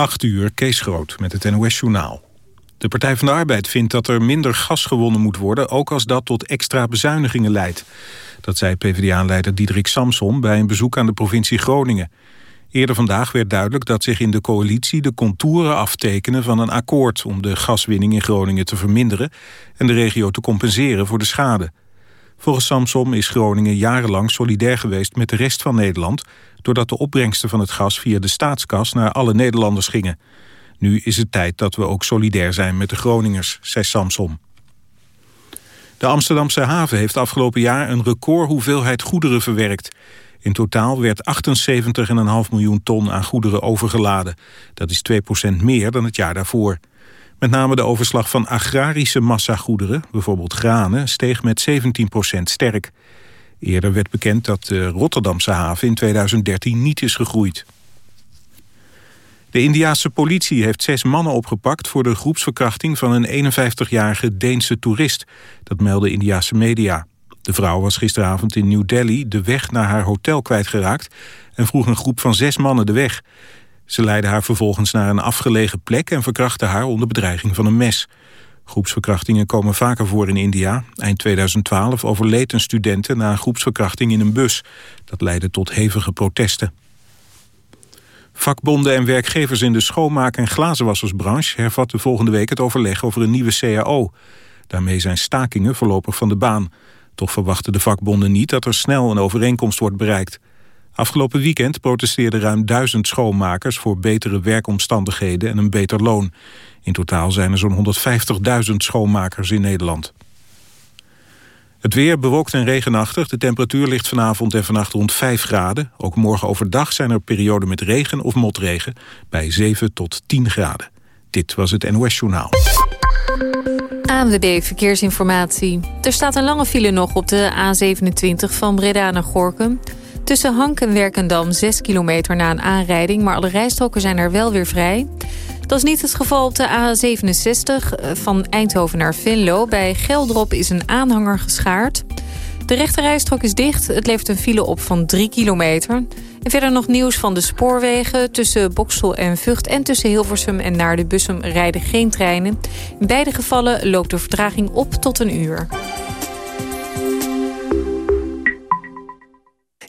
8 uur, Kees Groot met het NOS-journaal. De Partij van de Arbeid vindt dat er minder gas gewonnen moet worden... ook als dat tot extra bezuinigingen leidt. Dat zei PvdA-leider Diederik Samson bij een bezoek aan de provincie Groningen. Eerder vandaag werd duidelijk dat zich in de coalitie de contouren aftekenen van een akkoord... om de gaswinning in Groningen te verminderen en de regio te compenseren voor de schade. Volgens Samson is Groningen jarenlang solidair geweest met de rest van Nederland... doordat de opbrengsten van het gas via de staatskas naar alle Nederlanders gingen. Nu is het tijd dat we ook solidair zijn met de Groningers, zei Samson. De Amsterdamse haven heeft afgelopen jaar een record hoeveelheid goederen verwerkt. In totaal werd 78,5 miljoen ton aan goederen overgeladen. Dat is 2% meer dan het jaar daarvoor. Met name de overslag van agrarische massagoederen, bijvoorbeeld granen, steeg met 17% sterk. Eerder werd bekend dat de Rotterdamse haven in 2013 niet is gegroeid. De Indiaanse politie heeft zes mannen opgepakt... voor de groepsverkrachting van een 51-jarige Deense toerist. Dat melden Indiaanse media. De vrouw was gisteravond in New Delhi de weg naar haar hotel kwijtgeraakt... en vroeg een groep van zes mannen de weg. Ze leidden haar vervolgens naar een afgelegen plek... en verkrachten haar onder bedreiging van een mes. Groepsverkrachtingen komen vaker voor in India. Eind 2012 overleed een studenten na een groepsverkrachting in een bus. Dat leidde tot hevige protesten. Vakbonden en werkgevers in de schoonmaak- en glazenwassersbranche... hervatten volgende week het overleg over een nieuwe CAO. Daarmee zijn stakingen voorlopig van de baan. Toch verwachten de vakbonden niet dat er snel een overeenkomst wordt bereikt. Afgelopen weekend protesteerden ruim duizend schoonmakers... voor betere werkomstandigheden en een beter loon. In totaal zijn er zo'n 150.000 schoonmakers in Nederland. Het weer bewolkt en regenachtig. De temperatuur ligt vanavond en vannacht rond 5 graden. Ook morgen overdag zijn er perioden met regen of motregen... bij 7 tot 10 graden. Dit was het NOS Journaal. ANWB Verkeersinformatie. Er staat een lange file nog op de A27 van Breda naar Gorkum. Tussen Hank en Werkendam 6 kilometer na een aanrijding... maar alle rijstroken zijn er wel weer vrij. Dat is niet het geval op de A67 eh, van Eindhoven naar Venlo. Bij Geldrop is een aanhanger geschaard. De rechterrijstrook is dicht. Het levert een file op van 3 kilometer. En verder nog nieuws van de spoorwegen. Tussen Boksel en Vught en tussen Hilversum en naar de Bussum rijden geen treinen. In beide gevallen loopt de vertraging op tot een uur.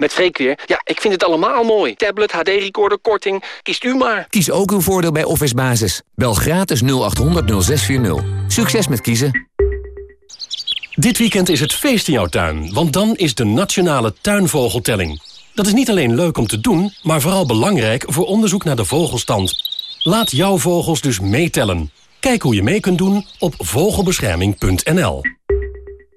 Met Freek weer. Ja, ik vind het allemaal mooi. Tablet, HD-recorder, korting. Kiest u maar. Kies ook uw voordeel bij Office Basis. Bel gratis 0800 0640. Succes met kiezen. Dit weekend is het feest in jouw tuin, want dan is de Nationale Tuinvogeltelling. Dat is niet alleen leuk om te doen, maar vooral belangrijk voor onderzoek naar de vogelstand. Laat jouw vogels dus meetellen. Kijk hoe je mee kunt doen op vogelbescherming.nl.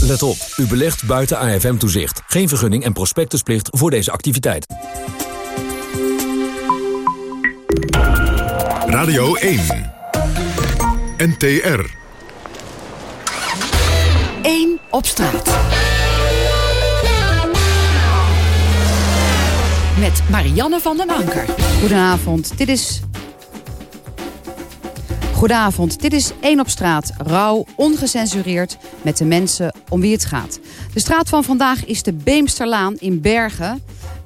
Let op, u belegt buiten AFM-toezicht. Geen vergunning en prospectusplicht voor deze activiteit. Radio 1. NTR. 1 op straat. Met Marianne van den Anker. Goedenavond, dit is... Goedenavond, dit is 1 op straat. Rauw, ongecensureerd, met de mensen om wie het gaat. De straat van vandaag is de Beemsterlaan in Bergen.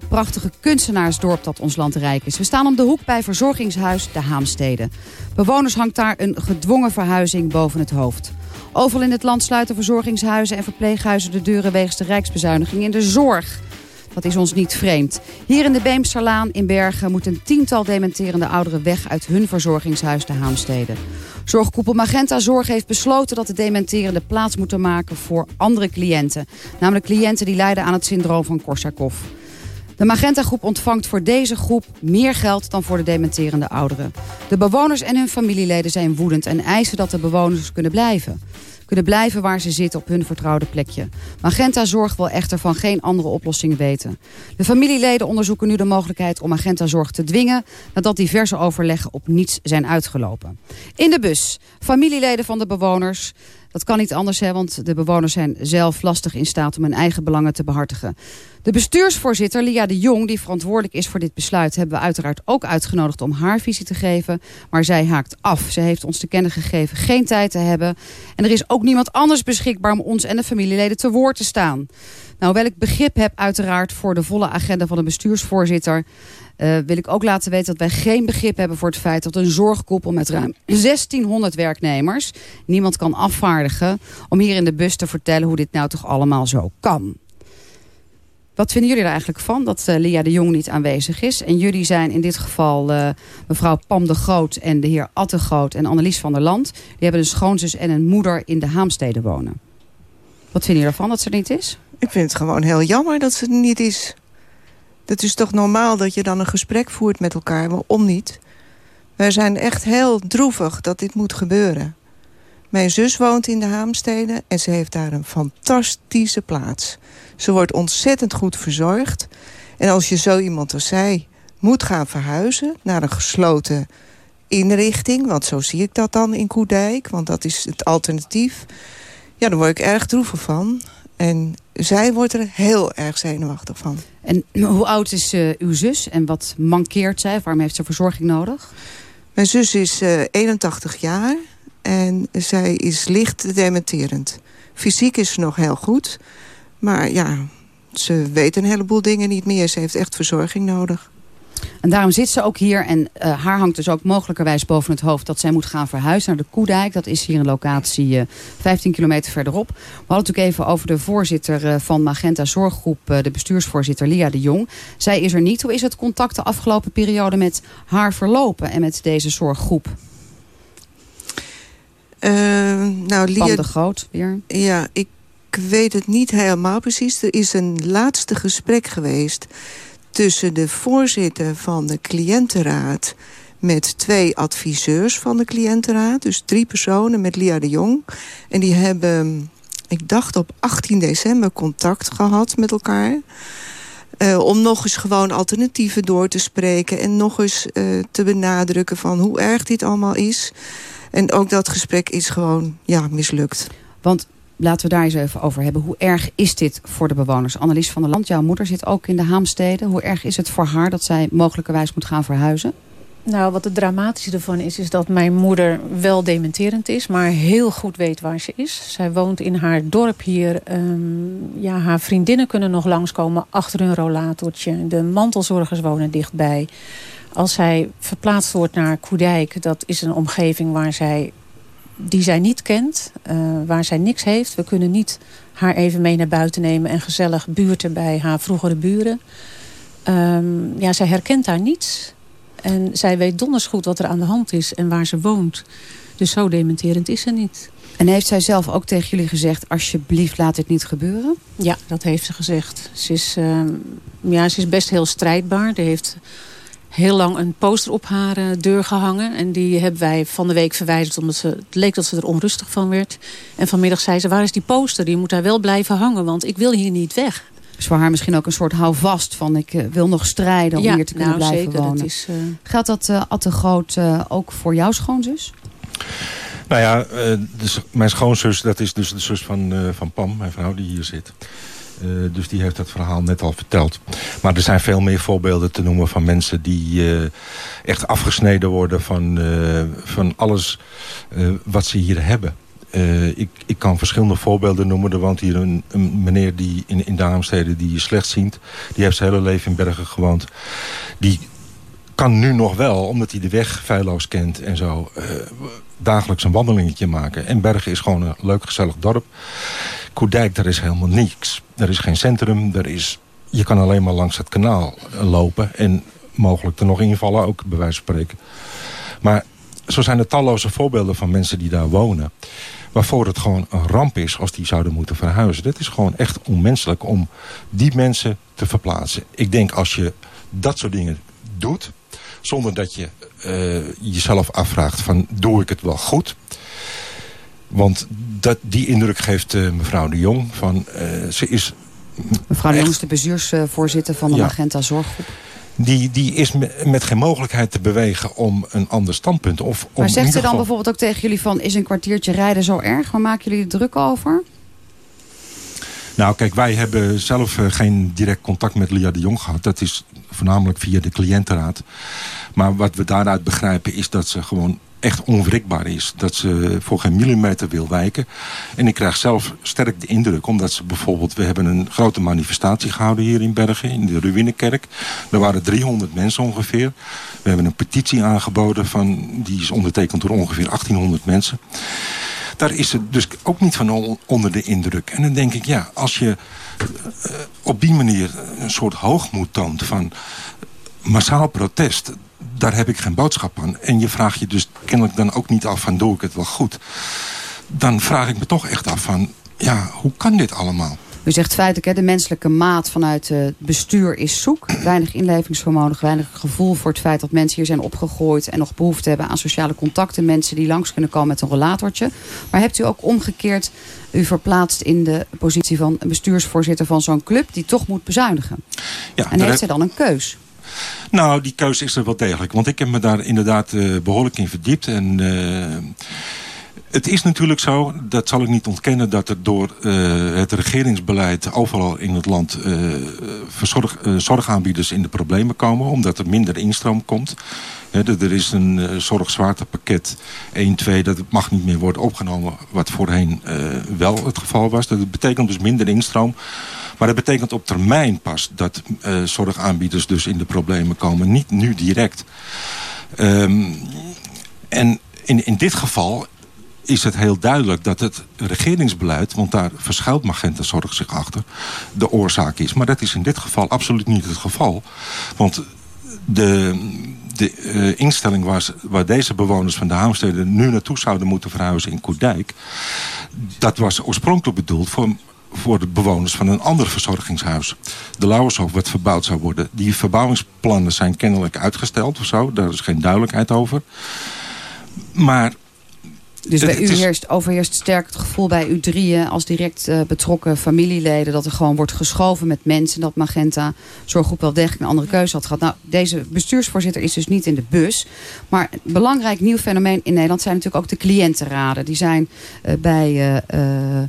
prachtige kunstenaarsdorp dat ons land rijk is. We staan om de hoek bij verzorgingshuis De Haamstede. Bewoners hangt daar een gedwongen verhuizing boven het hoofd. Overal in het land sluiten verzorgingshuizen en verpleeghuizen de deuren wegens de rijksbezuiniging in de zorg. Dat is ons niet vreemd. Hier in de Beemsterlaan in Bergen moet een tiental dementerende ouderen weg uit hun verzorgingshuis de Haamstede. Zorgkoepel Magenta Zorg heeft besloten dat de dementerende plaats moeten maken voor andere cliënten. Namelijk cliënten die lijden aan het syndroom van Korsakoff. De Magenta-groep ontvangt voor deze groep meer geld dan voor de dementerende ouderen. De bewoners en hun familieleden zijn woedend en eisen dat de bewoners kunnen blijven kunnen blijven waar ze zitten op hun vertrouwde plekje. Magenta Zorg wil echter van geen andere oplossing weten. De familieleden onderzoeken nu de mogelijkheid om Magenta Zorg te dwingen... nadat diverse overleggen op niets zijn uitgelopen. In de bus, familieleden van de bewoners... Dat kan niet anders, hè, want de bewoners zijn zelf lastig in staat om hun eigen belangen te behartigen. De bestuursvoorzitter Lia de Jong, die verantwoordelijk is voor dit besluit... hebben we uiteraard ook uitgenodigd om haar visie te geven. Maar zij haakt af. Ze heeft ons te kennen gegeven geen tijd te hebben. En er is ook niemand anders beschikbaar om ons en de familieleden te woord te staan. Nou, hoewel ik begrip heb uiteraard voor de volle agenda van de bestuursvoorzitter... Uh, wil ik ook laten weten dat wij geen begrip hebben voor het feit dat een zorgkoepel met ruim 1600 werknemers niemand kan afvaardigen om hier in de bus te vertellen hoe dit nou toch allemaal zo kan. Wat vinden jullie er eigenlijk van dat uh, Lia de Jong niet aanwezig is? En jullie zijn in dit geval uh, mevrouw Pam de Groot en de heer Atte Groot en Annelies van der Land. Die hebben een schoonzus en een moeder in de Haamstede wonen. Wat vinden jullie ervan dat ze er niet is? Ik vind het gewoon heel jammer dat ze er niet is. Het is toch normaal dat je dan een gesprek voert met elkaar, waarom niet? Wij zijn echt heel droevig dat dit moet gebeuren. Mijn zus woont in de Haamsteden en ze heeft daar een fantastische plaats. Ze wordt ontzettend goed verzorgd. En als je zo iemand als zij moet gaan verhuizen naar een gesloten inrichting... want zo zie ik dat dan in Koedijk, want dat is het alternatief... ja, dan word ik erg droevig van. En zij wordt er heel erg zenuwachtig van. En hoe oud is uh, uw zus en wat mankeert zij? Waarom heeft ze verzorging nodig? Mijn zus is uh, eh, 81 jaar en zij is licht dementerend. Fysiek is ze nog heel goed, maar ja, ze weet een heleboel dingen niet meer. Ze heeft echt verzorging nodig. En daarom zit ze ook hier. En uh, haar hangt dus ook mogelijkerwijs boven het hoofd... dat zij moet gaan verhuizen naar de Koedijk. Dat is hier een locatie uh, 15 kilometer verderop. We hadden natuurlijk even over de voorzitter uh, van Magenta Zorggroep... De bestuursvoorzitter Lia de Jong. Zij is er niet. Hoe is het contact de afgelopen periode met haar verlopen... en met deze zorggroep? nou, Lia... Van de Groot weer. Ja, ik weet het niet helemaal precies. Er is een laatste gesprek geweest tussen de voorzitter van de cliëntenraad... met twee adviseurs van de cliëntenraad. Dus drie personen met Lia de Jong. En die hebben, ik dacht op 18 december, contact gehad met elkaar... Uh, om nog eens gewoon alternatieven door te spreken... en nog eens uh, te benadrukken van hoe erg dit allemaal is. En ook dat gesprek is gewoon ja, mislukt. Want laten we daar eens even over hebben. Hoe erg is dit voor de bewoners? Annelies van der Land, jouw moeder zit ook in de Haamsteden. Hoe erg is het voor haar dat zij mogelijkerwijs moet gaan verhuizen? Nou, wat het dramatische ervan is, is dat mijn moeder wel dementerend is... maar heel goed weet waar ze is. Zij woont in haar dorp hier. Um, ja, haar vriendinnen kunnen nog langskomen achter hun rollatortje. De mantelzorgers wonen dichtbij. Als zij verplaatst wordt naar Koedijk, dat is een omgeving waar zij die zij niet kent, uh, waar zij niks heeft. We kunnen niet haar even mee naar buiten nemen en gezellig buurten bij haar vroegere buren. Um, ja, zij herkent daar niets. En zij weet donders goed wat er aan de hand is en waar ze woont. Dus zo dementerend is ze niet. En heeft zij zelf ook tegen jullie gezegd... alsjeblieft, laat dit niet gebeuren? Ja, dat heeft ze gezegd. Ze is, uh, ja, ze is best heel strijdbaar. Ze heeft heel lang een poster op haar uh, deur gehangen. En die hebben wij van de week verwijderd omdat ze, het leek dat ze er onrustig van werd. En vanmiddag zei ze, waar is die poster? Die moet daar wel blijven hangen, want ik wil hier niet weg. Dus voor haar misschien ook een soort houvast van ik uh, wil nog strijden om ja, hier te kunnen nou, blijven zeker, wonen. Dat is, uh... Geldt dat uh, Atte Groot ook voor jouw schoonzus? Nou ja, dus mijn schoonzus, dat is dus de zus van, van Pam, mijn vrouw die hier zit. Uh, dus die heeft dat verhaal net al verteld. Maar er zijn veel meer voorbeelden te noemen van mensen die uh, echt afgesneden worden van, uh, van alles wat ze hier hebben. ik, ik kan verschillende voorbeelden noemen. Er woont hier een, meneer die in, in die slechtziend. Die heeft zijn hele leven in Bergen gewoond. Die kan nu nog wel, omdat hij de weg feilloos kent en zo... Dagelijks een wandelingetje maken. En Bergen is gewoon een leuk, gezellig dorp. Koedijk, daar is helemaal niks. Er is geen centrum, er is, je kan alleen maar langs het kanaal lopen... en mogelijk er nog invallen, ook bij wijze van spreken. Maar zo zijn er talloze voorbeelden van mensen die daar wonen... waarvoor het gewoon een ramp is als die zouden moeten verhuizen. Dit is gewoon echt onmenselijk om die mensen te verplaatsen. Ik denk als je dat soort dingen doet... zonder dat je uh, jezelf afvraagt van doe ik het wel goed... Want dat, die indruk geeft uh, mevrouw de Jong. Van, uh, ze is mevrouw de Jong is de bestuursvoorzitter van de ja. Magenta Zorggroep die, die is met geen mogelijkheid te bewegen om een ander standpunt. Of, maar zegt ze dan geval... bijvoorbeeld ook tegen jullie van... is een kwartiertje rijden zo erg? Waar maken jullie er druk over? Nou, kijk, wij hebben zelf uh, geen direct contact met Lia de Jong gehad. Dat is voornamelijk via de cliëntenraad. Maar wat we daaruit begrijpen is dat ze gewoon echt onwrikbaar is. Dat ze voor geen millimeter wil wijken. En ik krijg zelf sterk de indruk, omdat ze bijvoorbeeld... we hebben een grote manifestatie gehouden hier in Bergen, in de Ruïnekerk. Er waren 300 mensen ongeveer. We hebben een petitie aangeboden, van, die is ondertekend door ongeveer 1800 mensen. Daar is ze dus ook niet van onder de indruk. En dan denk ik, ja, als je uh, op die manier een soort hoogmoed toont van massaal protest daar heb ik geen boodschap aan. En je vraagt je dus kennelijk dan ook niet af van doe ik het wel goed. Dan vraag ik me toch echt af van ja, hoe kan dit allemaal? U zegt feitelijk, hè, de menselijke maat vanuit het bestuur is zoek. Weinig inlevingsvermogen, weinig gevoel voor het feit dat mensen hier zijn opgegooid... en nog behoefte hebben aan sociale contacten. Mensen die langs kunnen komen met een rollatortje. Maar hebt u ook omgekeerd u verplaatst in de positie van een bestuursvoorzitter van zo'n club... die toch moet bezuinigen? Ja, en heeft zij dan een keus? Nou, die keuze is er wel degelijk. Want ik heb me daar inderdaad uh, behoorlijk in verdiept. En uh, het is natuurlijk zo, dat zal ik niet ontkennen... dat er door uh, het regeringsbeleid overal in het land... Verzorg, zorgaanbieders in de problemen komen. Omdat er minder instroom komt. Er is een uh, zorgzwaartepakket 1, 2, dat mag niet meer worden opgenomen... wat voorheen uh, wel het geval was. Dat betekent dus minder instroom. Maar dat betekent op termijn pas dat uh, zorgaanbieders dus in de problemen komen. Niet nu direct. Um, en in, in dit geval is het heel duidelijk dat het regeringsbeleid... want daar verschuilt Magenta Zorg zich achter, de oorzaak is. Maar dat is in dit geval absoluut niet het geval. Want de, de uh, instelling waar, waar deze bewoners van de Haamsteden... nu naartoe zouden moeten verhuizen in Koerdijk... dat was oorspronkelijk bedoeld voor voor de bewoners van een ander verzorgingshuis. De Lauwershof wat verbouwd zou worden. Die verbouwingsplannen zijn kennelijk uitgesteld of zo. Daar is geen duidelijkheid over. Maar dus bij u heerst, overheerst sterk het gevoel bij u drieën als direct uh, betrokken familieleden... dat er gewoon wordt geschoven met mensen. Dat Magenta Zorggroep wel degelijk een andere keuze had gehad. Nou, deze bestuursvoorzitter is dus niet in de bus. Maar een belangrijk nieuw fenomeen in Nederland zijn natuurlijk ook de cliëntenraden. Die zijn uh, bij uh,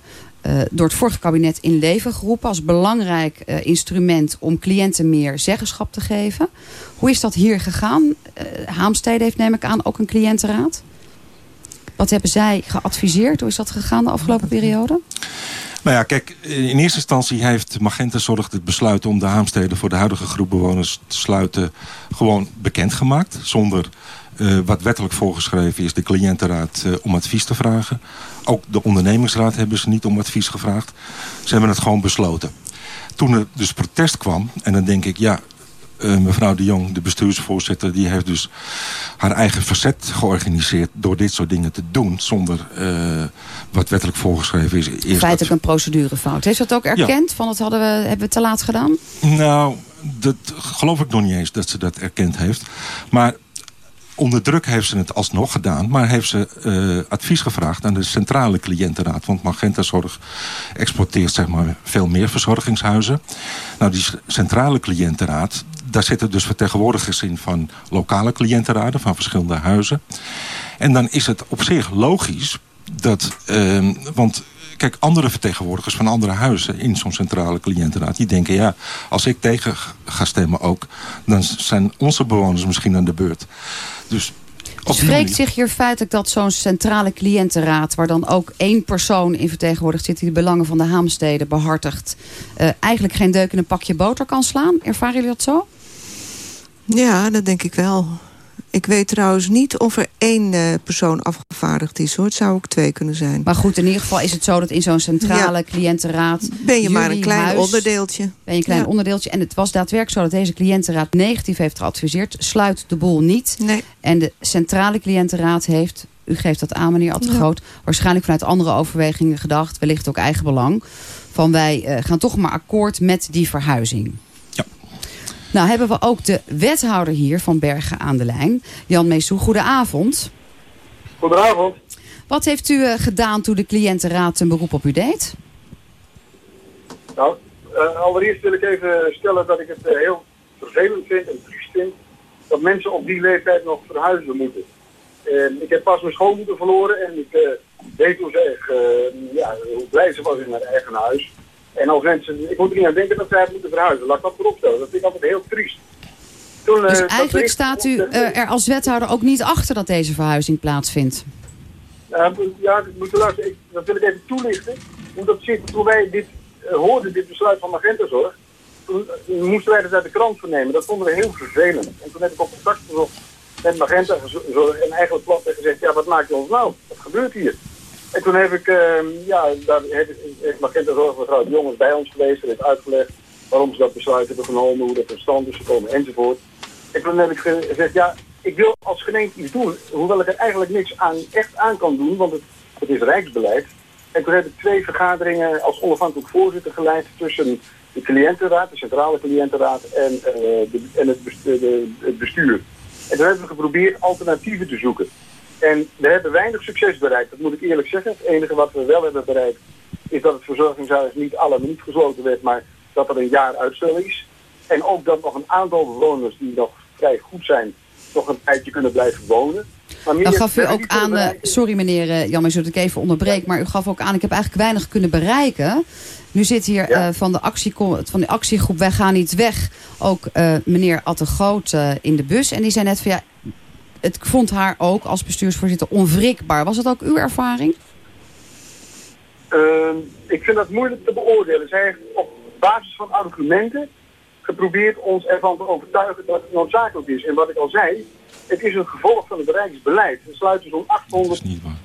uh, door het vorige kabinet in leven geroepen... als belangrijk uh, instrument om cliënten meer zeggenschap te geven. Hoe is dat hier gegaan? Uh, Haamstede heeft neem ik aan ook een cliëntenraad. Wat hebben zij geadviseerd? Hoe is dat gegaan de afgelopen periode? Nou ja, kijk, in eerste instantie heeft Magenta Zorg het besluit om de Haamsteden voor de huidige groep bewoners te sluiten gewoon bekendgemaakt. Zonder uh, wat wettelijk voorgeschreven is de cliëntenraad uh, om advies te vragen. Ook de ondernemingsraad hebben ze niet om advies gevraagd. Ze hebben het gewoon besloten. Toen er dus protest kwam, en dan denk ik, ja, uh, mevrouw de Jong, de bestuursvoorzitter... die heeft dus haar eigen verzet georganiseerd... door dit soort dingen te doen, zonder uh, wat wettelijk voorgeschreven is. Eerst Feitelijk een procedurefout. Heeft dat ook erkend? Ja. Van dat hadden we, hebben we te laat gedaan? Nou, dat geloof ik nog niet eens dat ze dat erkend heeft. Maar onder druk heeft ze het alsnog gedaan, maar heeft ze uh, advies gevraagd aan de centrale cliëntenraad. Want Magenta Zorg exporteert zeg maar, veel meer verzorgingshuizen. Nou, die centrale cliëntenraad, daar zitten dus vertegenwoordigers in van lokale cliëntenraden, van verschillende huizen. En dan is het op zich logisch dat, uh, want kijk, andere vertegenwoordigers van andere huizen in zo'n centrale cliëntenraad, die denken, ja, als ik tegen ga stemmen ook, dan zijn onze bewoners misschien aan de beurt. Dus Spreekt zich hier feitelijk dat zo'n centrale cliëntenraad... waar dan ook één persoon in vertegenwoordigd zit... die de belangen van de Haamsteden behartigt... Uh, eigenlijk geen deuk in een pakje boter kan slaan? Ervaren jullie dat zo? Ja, dat denk ik wel. Ik weet trouwens niet of er één uh, persoon afgevaardigd is. hoor. Het zou ook twee kunnen zijn. Maar goed, in ieder geval is het zo dat in zo'n centrale ja. cliëntenraad... Ben je maar een klein huis, onderdeeltje. Ben je een klein ja. onderdeeltje. En het was daadwerkelijk zo dat deze cliëntenraad negatief heeft geadviseerd. Sluit de boel niet. Nee. En de centrale cliëntenraad heeft... U geeft dat aan, meneer Attegroot. Ja. Waarschijnlijk vanuit andere overwegingen gedacht. Wellicht ook eigen belang. Van wij uh, gaan toch maar akkoord met die verhuizing. Nou hebben we ook de wethouder hier van Bergen aan de Lijn. Jan Meesou, goedenavond. Goedenavond. Wat heeft u uh, gedaan toen de cliëntenraad een beroep op u deed? Nou, uh, allereerst wil ik even stellen dat ik het uh, heel vervelend vind en triest vind... dat mensen op die leeftijd nog verhuizen moeten. ik heb pas mijn schoonmoeder verloren en ik weet hoe, ze ja, hoe blij ze was in haar eigen huis... En als mensen, ik moet er niet aan denken dat zij het moeten verhuizen. Laat ik dat voorop stellen. Dat vind ik altijd heel triest. Toen, dus uh, eigenlijk staat u uh, er als wethouder ook niet achter dat deze verhuizing plaatsvindt? Uh, ja, ik moet luisteren. Ik, dat wil ik even toelichten. Hoe dat zit. Toen wij dit hoorden, dit besluit van Magentazorg, toen moesten wij dat uit de krant vernemen. Dat vonden we heel vervelend. En toen heb ik op contact gezocht met Magenta en eigenlijk plat gezegd, ja, wat maakt je ons nou? Wat gebeurt hier? En toen heb ik, uh, ja, daar heeft Magenta Zorg mevrouw de Jongens bij ons geweest en heeft uitgelegd waarom ze dat besluit hebben genomen, hoe dat tot stand is gekomen enzovoort. En toen heb ik gezegd, ja, ik wil als gemeente iets doen, hoewel ik er eigenlijk niks aan, echt aan kan doen, want het, het is rijksbeleid. En toen heb ik twee vergaderingen als onafhankelijk voorzitter geleid tussen de cliëntenraad, de centrale cliëntenraad en, uh, de, en het, bestuur, de, het bestuur. En toen hebben we geprobeerd alternatieven te zoeken. En we hebben weinig succes bereikt, dat moet ik eerlijk zeggen. Het enige wat we wel hebben bereikt is dat het verzorgingshuis niet alle minuut gesloten werd, maar dat er een jaar uitstel is. En ook dat nog een aantal bewoners die nog vrij goed zijn, nog een tijdje kunnen blijven wonen. Maar Dan gaf u ook aan, uh, sorry meneer uh, Jan, maar dat ik even onderbreek, maar u gaf ook aan, ik heb eigenlijk weinig kunnen bereiken. Nu zit hier ja. uh, van, de actie, van de actiegroep Wij gaan niet weg ook meneer Atte Groot in de bus. En die zei net van ja, het vond haar ook als bestuursvoorzitter onwrikbaar. Was dat ook uw ervaring? Uh, ik vind dat moeilijk te beoordelen. Zij heeft op basis van argumenten geprobeerd ons ervan te overtuigen dat het noodzakelijk is. En wat ik al zei, het is een gevolg van het Rijksbeleid. Er sluiten zo'n 800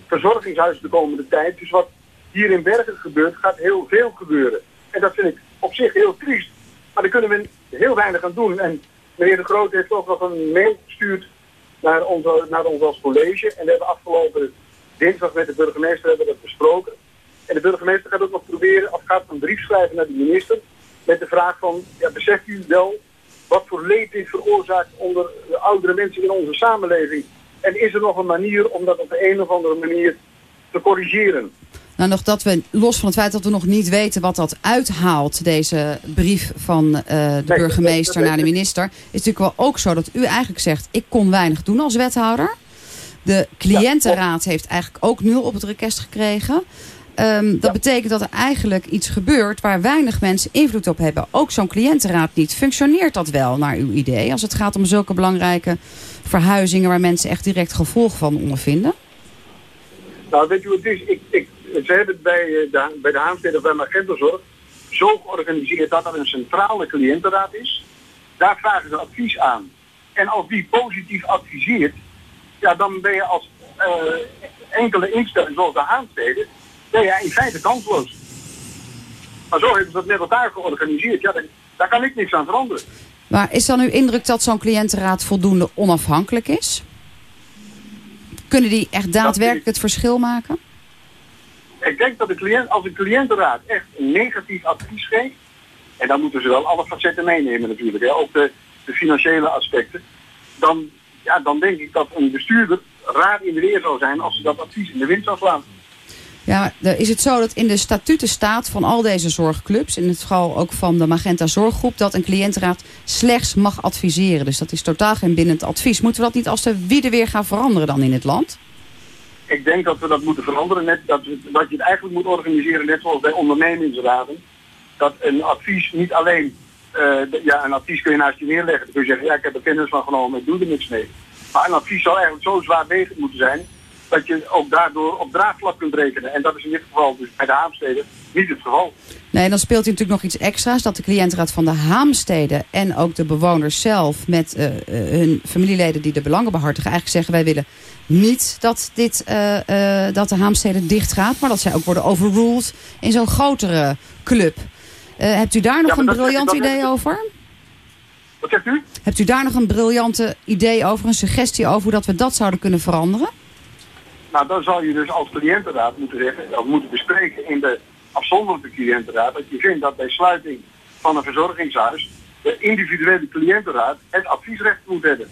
verzorgingshuizen de komende tijd. Dus wat hier in Bergen gebeurt, gaat heel veel gebeuren. En dat vind ik op zich heel triest. Maar daar kunnen we heel weinig aan doen. En meneer De Groot heeft ook nog een mail gestuurd naar, onze, naar ons als college. En we hebben afgelopen dinsdag met de burgemeester hebben dat besproken. En de burgemeester gaat ook nog proberen, of gaat een brief schrijven naar de minister... met de vraag van, ja, beseft u wel wat voor leed dit veroorzaakt onder de oudere mensen in onze samenleving? En is er nog een manier om dat op de een of andere manier te corrigeren? Nou, nog dat we, los van het feit dat we nog niet weten wat dat uithaalt, deze brief van uh, de nee, burgemeester naar de minister, is natuurlijk wel ook zo dat u eigenlijk zegt, ik kon weinig doen als wethouder. De cliëntenraad ja, heeft eigenlijk ook nul op het rekest gekregen. Um, dat ja. betekent dat er eigenlijk iets gebeurt waar weinig mensen invloed op hebben. Ook zo'n cliëntenraad niet. Functioneert dat wel naar uw idee? Als het gaat om zulke belangrijke verhuizingen waar mensen echt direct gevolg van ondervinden? Nou, weet je wat het is? Ik, ik, ze hebben het bij de, bij de Haamstede bij Magentazorg zo georganiseerd dat er een centrale cliëntenraad is. Daar vragen ze advies aan. En als die positief adviseert, ja, dan ben je als uh, enkele instelling zoals de Haamstede, ben je in feite kansloos. Maar zo hebben ze dat met elkaar georganiseerd. Ja, daar, daar kan ik niks aan veranderen. Maar is dan uw indruk dat zo'n cliëntenraad voldoende onafhankelijk is? Kunnen die echt daadwerkelijk het verschil maken? Ik denk dat de cliënt, als een cliëntenraad echt een negatief advies geeft, en dan moeten ze wel alle facetten meenemen natuurlijk, hè, ook de, de financiële aspecten, dan, ja, dan denk ik dat een bestuurder raar in de weer zou zijn als ze dat advies in de wind zou slaan. Ja, is het zo dat in de statuten staat van al deze zorgclubs, in het geval ook van de Magenta Zorggroep, dat een cliëntenraad slechts mag adviseren. Dus dat is totaal geen bindend advies. Moeten we dat niet als de weer gaan veranderen dan in het land? Ik denk dat we dat moeten veranderen. Net, dat, dat je het eigenlijk moet organiseren, net zoals bij ondernemingsraden. Dat een advies niet alleen, uh, ja, een advies kun je naast je neerleggen. Dan kun je zeggen, ja, ik heb er kennis van genomen, ik doe er niks mee. Maar een advies zou eigenlijk zo zwaarwegend moeten zijn dat je ook daardoor op draagvlak kunt rekenen. En dat is in dit geval dus bij de Haamsteden niet het geval. Nee, dan speelt hij natuurlijk nog iets extra's. Dat de cliëntenraad van de Haamsteden en ook de bewoners zelf... met uh, hun familieleden die de belangen behartigen... eigenlijk zeggen wij willen niet dat, dit, uh, uh, dat de Haamsteden dicht gaat... maar dat zij ook worden overruled in zo'n grotere club. hebt u daar nog ja, een briljant idee over? Wat zegt u? Hebt u daar nog een briljante idee over, een suggestie over... hoe dat we dat zouden kunnen veranderen? Nou, dan zou je dus als cliëntenraad moeten zeggen... of moeten bespreken in de afzonderlijke cliëntenraad... dat je vindt dat bij sluiting van een verzorgingshuis... de individuele cliëntenraad het adviesrecht moet hebben.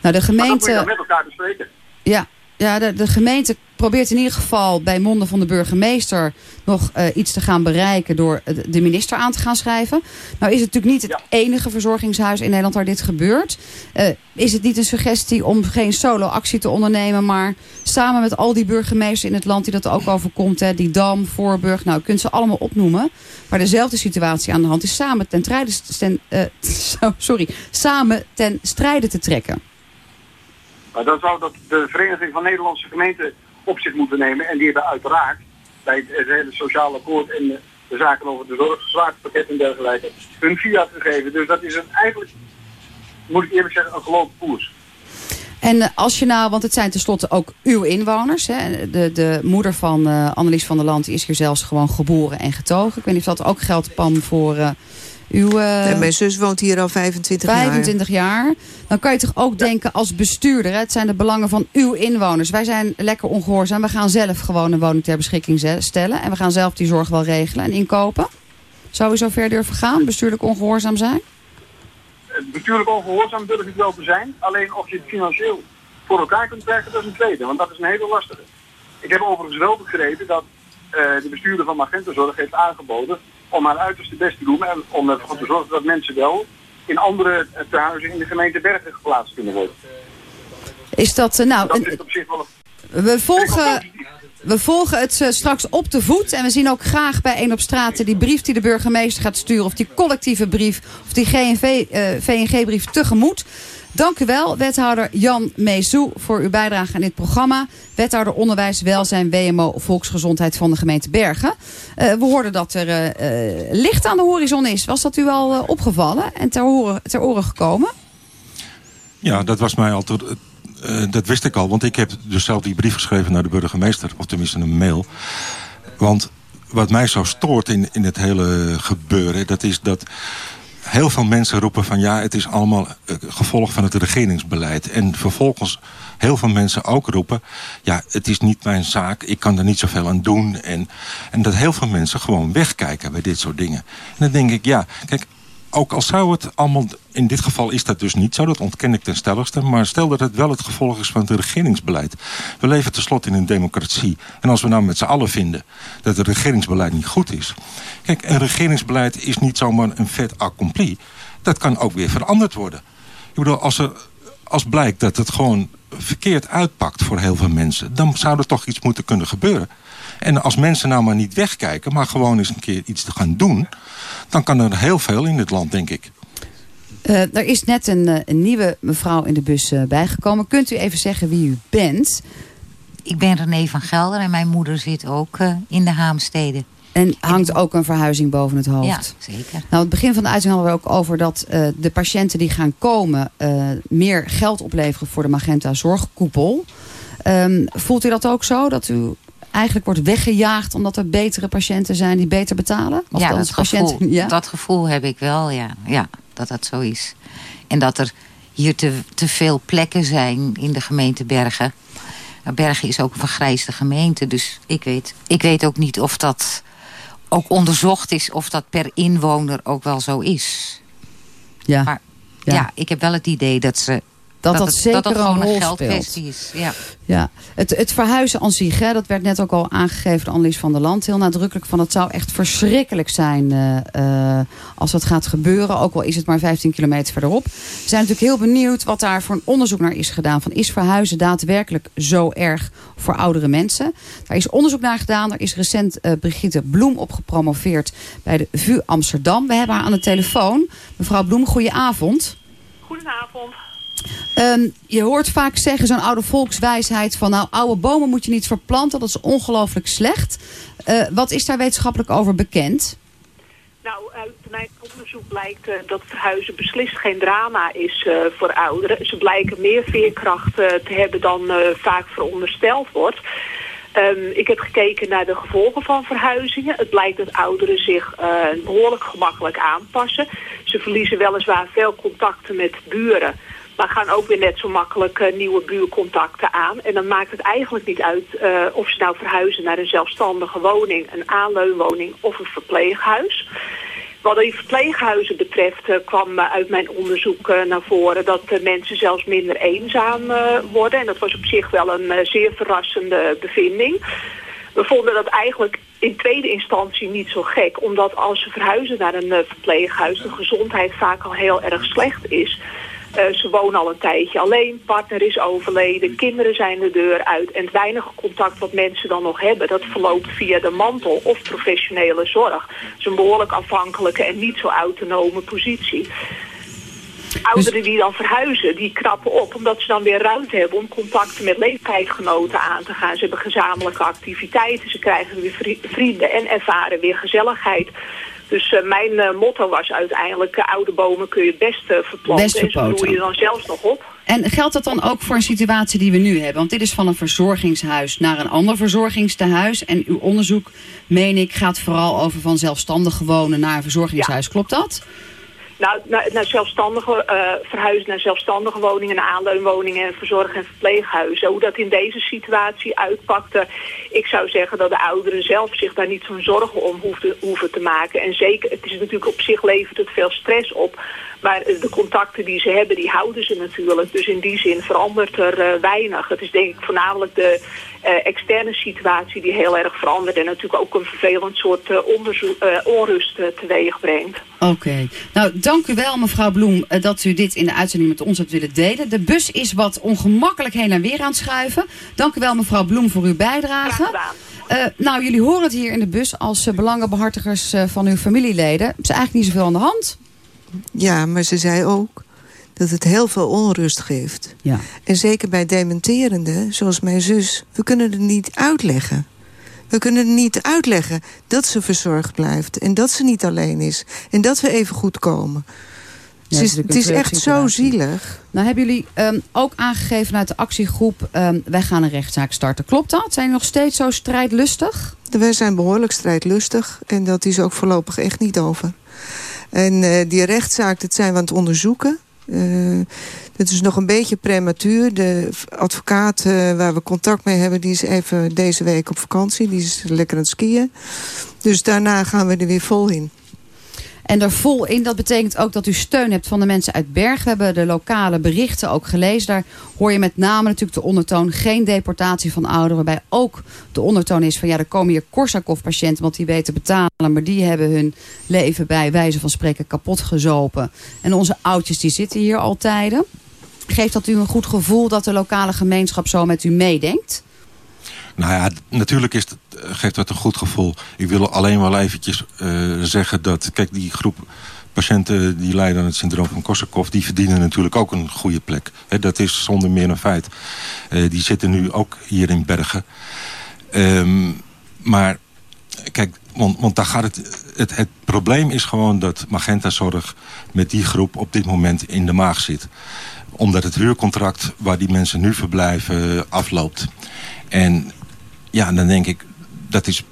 Nou, de gemeente... Maar met elkaar bespreken. Ja, ja de, de gemeente probeert in ieder geval bij monden van de burgemeester nog uh, iets te gaan bereiken door de minister aan te gaan schrijven. Nou is het natuurlijk niet het enige verzorgingshuis in Nederland waar dit gebeurt. Uh, is het niet een suggestie om geen solo-actie te ondernemen, maar samen met al die burgemeesters in het land die dat ook overkomt, hè, die Dam, Voorburg, nou, je kunt ze allemaal opnoemen, waar dezelfde situatie aan de hand is, samen ten, strijde, ten, uh, sorry, samen ten strijde te trekken. Maar dan zou dat de Vereniging van Nederlandse Gemeenten op zich moeten nemen. En die hebben uiteraard bij het, hele sociale akkoord en de, zaken over de zorg, zwaartepakket en dergelijke, hun fiat gegeven. Dus dat is een, eigenlijk, moet ik eerlijk zeggen, een gelopen koers. En eh, als je nou, want het zijn tenslotte ook uw inwoners. Hè? De, de moeder van uh, Annelies van der Land is hier zelfs gewoon geboren en getogen. Ik weet niet of dat ook geldt, Pam, voor uh, uw... Uh, mijn zus woont hier al 25, 25 jaar. Dan kan je toch ook denken als bestuurder. Hè? Het zijn de belangen van uw inwoners. Wij zijn lekker ongehoorzaam. We gaan zelf gewoon een woning ter beschikking stellen. En we gaan zelf die zorg wel regelen en inkopen. Zou u zo ver durven gaan? Bestuurlijk ongehoorzaam zijn? Bestuurlijk ongehoorzaam durf ik wel te zijn. Alleen of je het financieel voor elkaar kunt krijgen, dat is een tweede. Want dat is een hele lastige. Ik heb overigens wel begrepen dat uh, de bestuurder van Magentenzorg heeft aangeboden om haar uiterste best te doen en om ervoor te zorgen dat mensen wel in andere tehuizen in de gemeente Bergen geplaatst kunnen worden. Is dat, uh, nou... Dat is op zich wel een... We volgen... We volgen het uh, straks op de voet. En we zien ook graag bij een op straat die brief die de burgemeester gaat sturen. Of die collectieve brief. Of die VNG-brief uh, tegemoet. Dank u wel, wethouder Jan Meezou, voor uw bijdrage aan dit programma. Wethouder Onderwijs, Welzijn, WMO, Volksgezondheid van de gemeente Bergen. Uh, we hoorden dat er uh, licht aan de horizon is. Was dat u al uh, opgevallen en ter, oren, ter oren gekomen? Ja, dat was mij altijd... dat wist ik al, want ik heb dus zelf die brief geschreven naar de burgemeester. Of tenminste een mail. Want wat mij zo stoort in, in het hele gebeuren... dat is dat heel veel mensen roepen van ja, het is allemaal uh, gevolg van het regeringsbeleid. En vervolgens heel veel mensen ook roepen, ja, het is niet mijn zaak, ik kan er niet zoveel aan doen. En, en dat heel veel mensen gewoon wegkijken bij dit soort dingen. En dan denk ik, ja, kijk, ook al zou het allemaal, in dit geval is dat dus niet zo, dat ontken ik ten stelligste, maar stel dat het wel het gevolg is van het regeringsbeleid. We leven tenslotte in een democratie. En als we nou met z'n allen vinden dat het regeringsbeleid niet goed is. Kijk, een regeringsbeleid is niet zomaar een vet accompli. Dat kan ook weer veranderd worden. Ik bedoel, als, er, als blijkt dat het gewoon verkeerd uitpakt voor heel veel mensen, dan zou er toch iets moeten kunnen gebeuren. En als mensen nou maar niet wegkijken, maar gewoon eens een keer iets te gaan doen... dan kan er heel veel in dit land, denk ik. Uh, er is net een, eh, een, nieuwe mevrouw in de bus uh, bijgekomen. Kunt u even zeggen wie u bent? Ik ben René van Gelder en mijn moeder zit ook in de Haamsteden. En hangt ook een verhuizing boven het hoofd. Ja, zeker. Nou, het begin van de uitzending hadden we ook over dat uh, de patiënten die gaan komen... Uh, meer geld opleveren voor de Magenta Zorgkoepel. Um, voelt u dat ook zo? Dat u eigenlijk wordt weggejaagd omdat er betere patiënten zijn die beter betalen? Of ja, dat gevoel, ja, dat gevoel heb ik wel, ja. ja. Dat dat zo is. En dat er hier te, te veel plekken zijn in de gemeente Bergen. Nou, Bergen is ook een vergrijsde gemeente. Dus ik weet, ik weet ook niet of dat ook onderzocht is... of dat per inwoner ook wel zo is. Ja. Maar ja, ja ik heb wel het idee dat ze dat dat, zeker dat gewoon een, geldkwestie is. Ja. Ja. Het, het verhuizen aan zich, hè, dat werd net ook al aangegeven door Annelies van der Land. Heel nadrukkelijk van het zou echt verschrikkelijk zijn uh, uh, als dat gaat gebeuren. Ook al is het maar 15 kilometer verderop. We zijn natuurlijk heel benieuwd wat daar voor een onderzoek naar is gedaan. Van is verhuizen daadwerkelijk zo erg voor oudere mensen? Daar is onderzoek naar gedaan. Er is recent uh, Brigitte Bloem op gepromoveerd bij de VU Amsterdam. We hebben haar aan de telefoon. Mevrouw Bloem, goedenavond. Goedenavond. Ehm, je hoort vaak zeggen, zo'n oude volkswijsheid van nou, oude bomen moet je niet verplanten, dat is ongelooflijk slecht. Uh, wat is daar wetenschappelijk over bekend? Nou, uit mijn onderzoek blijkt uh, dat verhuizen beslist geen drama is voor ouderen. Ze blijken meer veerkracht te hebben dan vaak verondersteld wordt. Um, ik heb gekeken naar de gevolgen van verhuizingen. Het blijkt dat ouderen zich behoorlijk gemakkelijk aanpassen. Ze verliezen weliswaar veel contacten met buren maar gaan ook weer net zo makkelijk uh, nieuwe buurcontacten aan. En dan maakt het eigenlijk niet uit uh, of ze nou verhuizen naar een zelfstandige woning, een aanleunwoning of een verpleeghuis. Wat die verpleeghuizen betreft uh, kwam uit mijn onderzoek naar voren dat mensen zelfs minder eenzaam worden. En dat was op zich wel een zeer verrassende bevinding. We vonden dat eigenlijk in tweede instantie niet zo gek. Omdat als ze verhuizen naar een verpleeghuis de gezondheid vaak al heel erg slecht is. Uh, ze wonen al een tijdje alleen, partner is overleden, kinderen zijn de deur uit... en het weinige contact wat mensen dan nog hebben... dat verloopt via de mantel of professionele zorg. Dat is een behoorlijk afhankelijke en niet zo autonome positie. Ouderen die dan verhuizen, die knappen op omdat ze dan weer ruimte hebben om contacten met leeftijdgenoten aan te gaan. Ze hebben gezamenlijke activiteiten, ze krijgen weer vrienden en ervaren weer gezelligheid. Dus uh, mijn uh, motto was uiteindelijk, uh, oude bomen kun je best verplanten. Best en zo doe je dan zelfs nog op. En geldt dat dan ook voor een situatie die we nu hebben? Want dit is van een verzorgingshuis naar een ander verzorgingstehuis. En uw onderzoek, meen ik, gaat vooral over van zelfstandig wonen naar een verzorgingshuis. Ja. Klopt dat? Nou, naar, naar zelfstandige, uh, verhuizen naar zelfstandige woningen, naar aanleunwoningen en verzorg- en verpleeghuizen. Hoe dat in deze situatie uitpakte, ik zou zeggen dat de ouderen zelf zich daar niet zo'n zorgen om hoefden, hoeven te maken. En zeker, het is natuurlijk op zich levert het veel stress op. Maar de contacten die ze hebben, die houden ze natuurlijk. Dus in die zin verandert er uh, weinig. Het is denk ik voornamelijk de externe situatie die heel erg verandert. En natuurlijk ook een vervelend soort uh, onrust teweeg brengt. Oké. Okay. Nou, dank u wel mevrouw Bloem dat u dit in de uitzending met ons hebt willen delen. De bus is wat ongemakkelijk heen en weer aan het schuiven. Dank u wel mevrouw Bloem voor uw bijdrage. Uh, nou, jullie horen het hier in de bus als uh, belangenbehartigers uh, van uw familieleden. Er is eigenlijk niet zoveel aan de hand. Ja, maar ze zei ook dat het heel veel onrust geeft. Ja. En zeker bij dementerenden, zoals mijn zus... we kunnen het niet uitleggen. We kunnen niet uitleggen dat ze verzorgd blijft. En dat ze niet alleen is. En dat we even goed komen. Ja, het is, het is echt zo zielig. Nou hebben jullie um, ook aangegeven uit de actiegroep... Um, wij gaan een rechtszaak starten. Klopt dat? Zijn jullie nog steeds zo strijdlustig? Wij zijn behoorlijk strijdlustig. En dat is ook voorlopig echt niet over. En uh, die rechtszaak, dat zijn we aan het onderzoeken. Uh, is nog een beetje prematuur. De advocaat uh, waar we contact mee hebben... die is even deze week op vakantie. Die is lekker aan het skiën. Dus daarna gaan we er weer vol in. En er vol in, dat betekent ook dat u steun hebt van de mensen uit Berg. We hebben de lokale berichten ook gelezen. Daar hoor je met name natuurlijk de ondertoon geen deportatie van ouderen. Waarbij ook de ondertoon is van ja, er komen hier Korsakoff-patiënten. Want die weten betalen, maar die hebben hun leven bij wijze van spreken kapot gezopen. En onze oudjes die zitten hier al tijden. Geeft dat u een goed gevoel dat de lokale gemeenschap zo met u meedenkt? Nou ja, natuurlijk is geeft dat een goed gevoel. Ik wil alleen wel eventjes uh, zeggen dat... Kijk, die groep patiënten die lijden aan het syndroom van Korsakoff... die verdienen natuurlijk ook een goede plek. Dat is zonder meer een feit. Uh, die zitten nu ook hier in Bergen. Um, maar kijk, want, want daar gaat het, het... Het probleem is gewoon dat Magenta Zorg met die groep op dit moment in de maag zit omdat het huurcontract waar die mensen nu verblijven afloopt. En ja, dan denk ik, dat is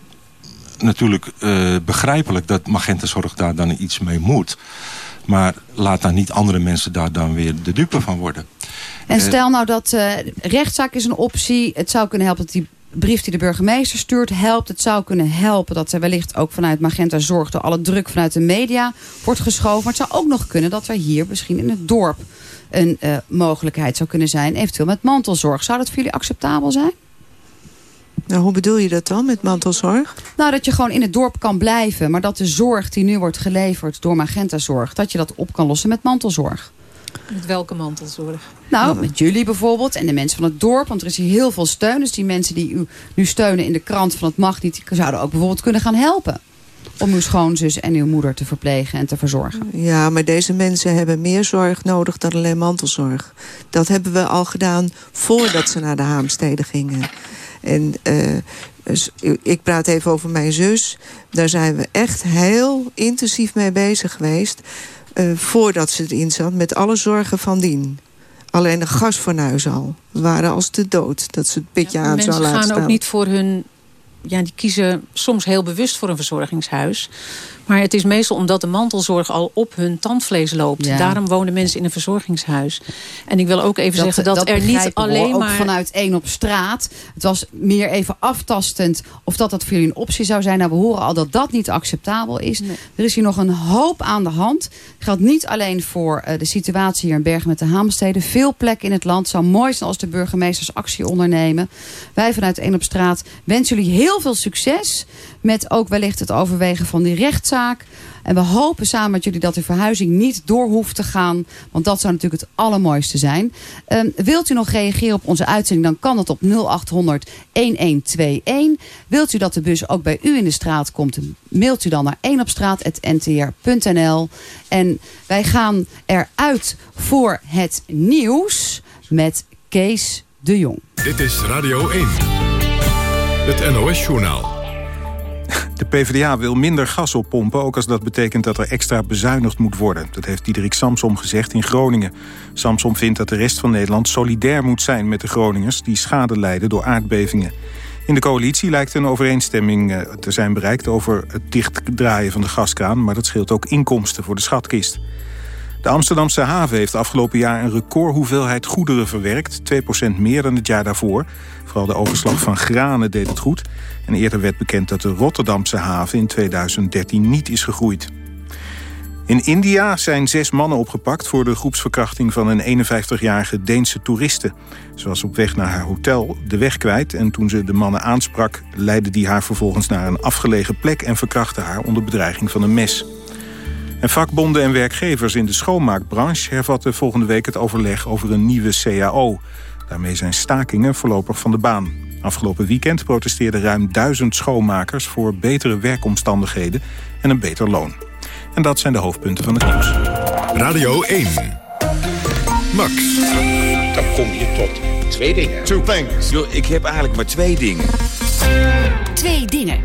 natuurlijk uh, begrijpelijk dat Magentenzorg daar dan iets mee moet. Maar laat dan niet andere mensen daar dan weer de dupe van worden. En stel nou dat uh, rechtszaak is een optie. Het zou kunnen helpen dat die brief die de burgemeester stuurt helpt. Het zou kunnen helpen dat er wellicht ook vanuit Magenta Zorg... door alle druk vanuit de media wordt geschoven. Maar het zou ook nog kunnen dat er hier misschien in het dorp... een uh, mogelijkheid zou kunnen zijn. Eventueel met mantelzorg. Zou dat voor jullie acceptabel zijn? Nou, hoe bedoel je dat dan met mantelzorg? Nou, dat je gewoon in het dorp kan blijven. Maar dat de zorg die nu wordt geleverd door Magenta Zorg... dat je dat op kan lossen met mantelzorg. Met welke mantelzorg? Nou, met jullie bijvoorbeeld en de mensen van het dorp. Want er is hier heel veel steun. Dus die mensen die u nu steunen in de krant van het mag niet... zouden ook bijvoorbeeld kunnen gaan helpen. om uw schoonzus en uw moeder te verplegen en te verzorgen. Ja, maar deze mensen hebben meer zorg nodig dan alleen mantelzorg. Dat hebben we al gedaan voordat ze naar de haamsteden gingen. En uh, ik praat even over mijn zus. Daar zijn we echt heel intensief mee bezig geweest... Uh, voordat ze erin zat, met alle zorgen van dien. Alleen de gasfornuis al. We waren als de dood dat ze het pitje ja, aan zou laten staan. Mensen gaan ook niet voor hun ja, die kiezen soms heel bewust voor een verzorgingshuis. Maar het is meestal omdat de mantelzorg al op hun tandvlees loopt. Daarom wonen mensen in een verzorgingshuis. En ik wil ook even zeggen dat, er niet alleen maar... Vanuit één op straat. Het was meer even aftastend of dat dat voor jullie een optie zou zijn. Nou, we horen al dat dat niet acceptabel is. Er is hier nog een hoop aan de hand. Geldt niet alleen voor uh, de situatie hier in Bergen met de Haamsteden. Veel plekken in het land. zou mooi zijn als de burgemeesters actie ondernemen. Wij vanuit één op straat wensen jullie heel veel succes. Met ook wellicht het overwegen van die rechtszaak en we hopen samen met jullie dat de verhuizing niet door hoeft te gaan. Want dat zou natuurlijk het allermooiste zijn. Um, wilt u nog reageren op onze uitzending? Dan kan dat op 0800 1121. Wilt u dat de bus ook bij u in de straat komt? Mailt u dan naar 1 opstraat.ntr.nl. En wij gaan eruit voor het nieuws met Kees de Jong. Dit is Radio 1. Het NOS-journaal. De PvdA wil minder gas oppompen, ook als dat betekent dat er extra bezuinigd moet worden. Dat heeft Diederik Samsom gezegd in Groningen. Samsom vindt dat de rest van Nederland solidair moet zijn met de Groningers... die schade lijden door aardbevingen. In de coalitie lijkt een overeenstemming eh, te zijn bereikt over het dichtdraaien van de gaskraan... maar dat scheelt ook inkomsten voor de schatkist. De Amsterdamse haven heeft afgelopen jaar een recordhoeveelheid goederen verwerkt. 2% meer dan het jaar daarvoor. Vooral de overslag van granen deed het goed. En eerder werd bekend dat de Rotterdamse haven in 2013 niet is gegroeid. In India zijn zes mannen opgepakt voor de groepsverkrachting van een 51-jarige Deense toeriste. Ze was op weg naar haar hotel de weg kwijt en toen ze de mannen aansprak... leidde die haar vervolgens naar een afgelegen plek en verkrachtte haar onder bedreiging van een mes. En vakbonden en werkgevers in de schoonmaakbranche hervatten volgende week het overleg over een nieuwe CAO. Daarmee zijn stakingen voorlopig van de baan. Afgelopen weekend protesteerden ruim duizend schoonmakers... voor betere werkomstandigheden en een beter loon. En dat zijn de hoofdpunten van het nieuws. Radio 1. Max. Dan kom je tot twee dingen. Two things. Yo, ik heb eigenlijk maar twee dingen. Twee dingen.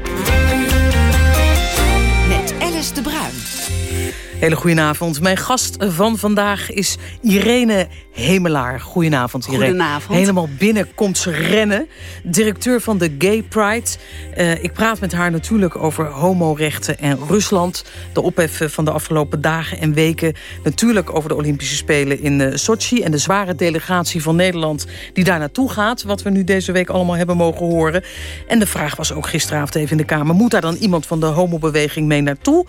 Hele goedenavond. Mijn gast van vandaag is Irene Hemelaar. Goedenavond, Irene. Goedenavond. Helemaal binnen komt ze rennen. Directeur van de Gay Pride. Uh, ik praat met haar natuurlijk over homorechten en Rusland. De ophef van de afgelopen dagen en weken. Natuurlijk over de Olympische Spelen in uh, Sochi. En de zware delegatie van Nederland die daar naartoe gaat. Wat we nu deze week allemaal hebben mogen horen. En de vraag was ook gisteravond even in de Kamer. Moet daar dan iemand van de homobeweging mee naartoe?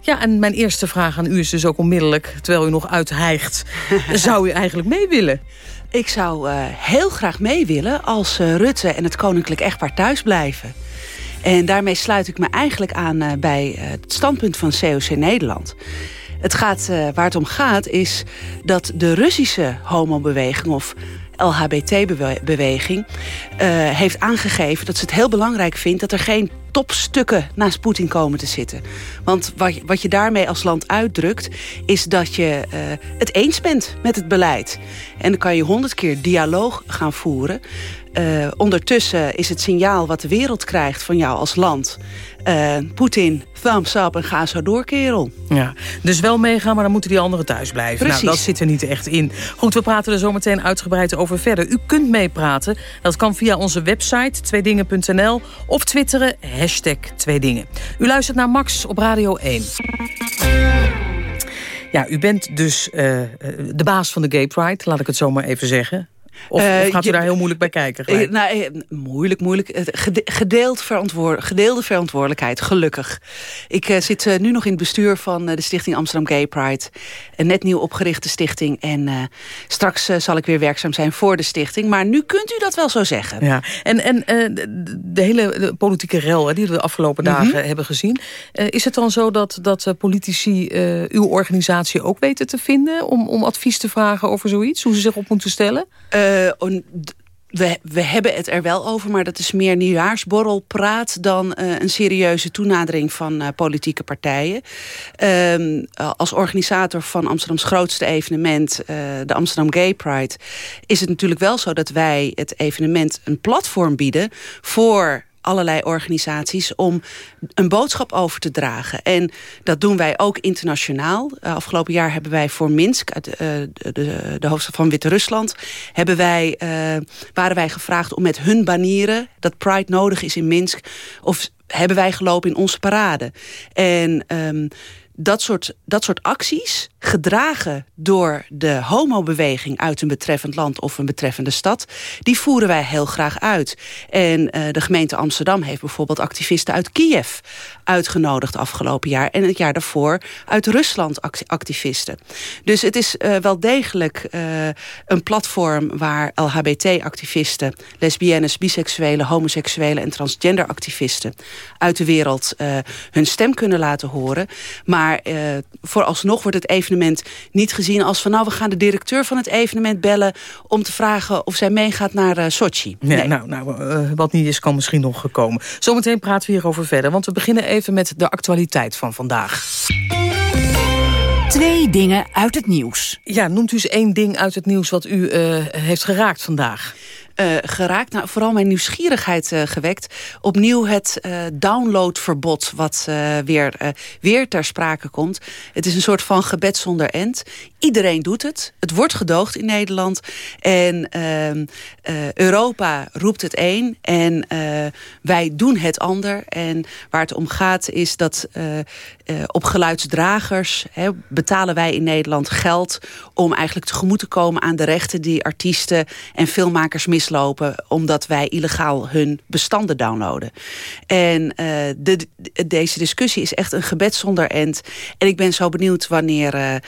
Ja, en mijn eerste vraag aan u is dus ook onmiddellijk... terwijl u nog uithijgt, zou u eigenlijk mee willen? Ik zou uh, heel graag mee willen als uh, Rutte en het koninklijk echtpaar thuis blijven. En daarmee sluit ik me eigenlijk aan uh, bij het standpunt van COC Nederland. Het gaat, waar het om gaat is dat de Russische homobeweging... of LHBT-beweging uh, heeft aangegeven dat ze het heel belangrijk vindt... dat er geen topstukken naast Poetin komen te zitten. Want wat, wat je daarmee als land uitdrukt... is dat je uh, het eens bent met het beleid. En dan kan je honderd keer dialoog gaan voeren. Uh, ondertussen is het signaal wat de wereld krijgt van jou als land... Uh, Poetin, thumbs up en ga zo door, kerel. Ja, dus wel meegaan, maar dan moeten die anderen thuis blijven. Precies. Nou, dat zit er niet echt in. Goed, we praten er zo meteen uitgebreid over verder. U kunt meepraten. Dat kan via onze website, tweedingen.nl... of twitteren, hashtag tweedingen. U luistert naar Max op Radio 1. Ja, u bent dus uh, de baas van de Gay Pride, laat ik het zo maar even zeggen. Of, uh, of gaat u je, daar heel moeilijk bij kijken? Uh, nou, moeilijk, moeilijk. Gedeeld verantwoord, gedeelde verantwoordelijkheid, gelukkig. Ik zit nu nog in het bestuur van de stichting Amsterdam Gay Pride. Een net nieuw opgerichte stichting. En straks zal ik weer werkzaam zijn voor de stichting. Maar nu kunt u dat wel zo zeggen. Ja. En, en de hele de politieke rel hè, die we de afgelopen mm -hmm. dagen hebben gezien. is het dan zo dat, dat politici uw organisatie ook weten te vinden... Om, om advies te vragen over zoiets? Hoe ze zich op moeten stellen? Uh, we, we hebben het er wel over, maar dat is meer nieuwjaarsborrelpraat... dan uh, een serieuze toenadering van uh, politieke partijen. Uh, als organisator van Amsterdams grootste evenement, de Amsterdam Gay Pride... is het natuurlijk wel zo dat wij het evenement een platform bieden... voor allerlei organisaties om een boodschap over te dragen. En dat doen wij ook internationaal. Uh, afgelopen jaar hebben wij voor Minsk, uh, de, de, hoofdstad van Wit-Rusland... uh, waren wij gevraagd om met hun banieren... dat Pride nodig is in Minsk... of hebben wij gelopen in onze parade. En... Um, dat soort, dat soort acties, gedragen door de homobeweging uit een betreffend land of een betreffende stad, die voeren wij heel graag uit. En uh, de gemeente Amsterdam heeft bijvoorbeeld activisten uit Kiev uitgenodigd afgelopen jaar. En het jaar daarvoor uit Rusland activisten. Dus het is uh, wel degelijk uh, een platform waar LHBT-activisten, lesbiennes, biseksuelen, homoseksuelen en transgender-activisten uit de wereld hun stem kunnen laten horen. Maar vooralsnog wordt het evenement niet gezien als van... nou, we gaan de directeur van het evenement bellen... om te vragen of zij meegaat naar uh, Sochi. Nee, nee. Nou, nou uh, wat niet is, kan misschien nog gekomen. Zometeen praten we hierover verder. Want we beginnen even met de actualiteit van vandaag. Twee dingen uit het nieuws. Ja, noemt u eens één ding uit het nieuws wat u heeft geraakt vandaag uh, geraakt. Nou, vooral mijn nieuwsgierigheid uh, gewekt. Opnieuw het uh, downloadverbod wat weer, weer ter sprake komt. Het is een soort van gebed zonder end. Iedereen doet het. Het wordt gedoogd in Nederland. En ehm, Europa roept het een. En wij doen het ander. En waar het om gaat is dat op geluidsdragers... Hè, betalen wij in Nederland geld om eigenlijk tegemoet te komen aan de rechten die artiesten en filmmakers missen lopen omdat wij illegaal hun bestanden downloaden. En de, deze discussie is echt een gebed zonder end. En ik ben zo benieuwd wanneer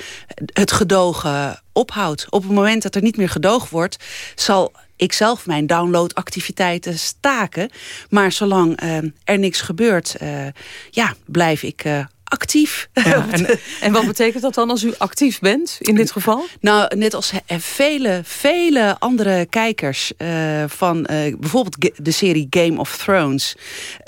het gedogen ophoudt. Op het moment dat er niet meer gedoogd wordt... zal ik zelf mijn downloadactiviteiten staken. Maar zolang uh, er niks gebeurt, ja, blijf ik actief. Ja, en, en, wat betekent dat dan als u actief bent in dit geval? Nou, net als vele, vele andere kijkers uh, van uh, bijvoorbeeld de serie Game of Thrones...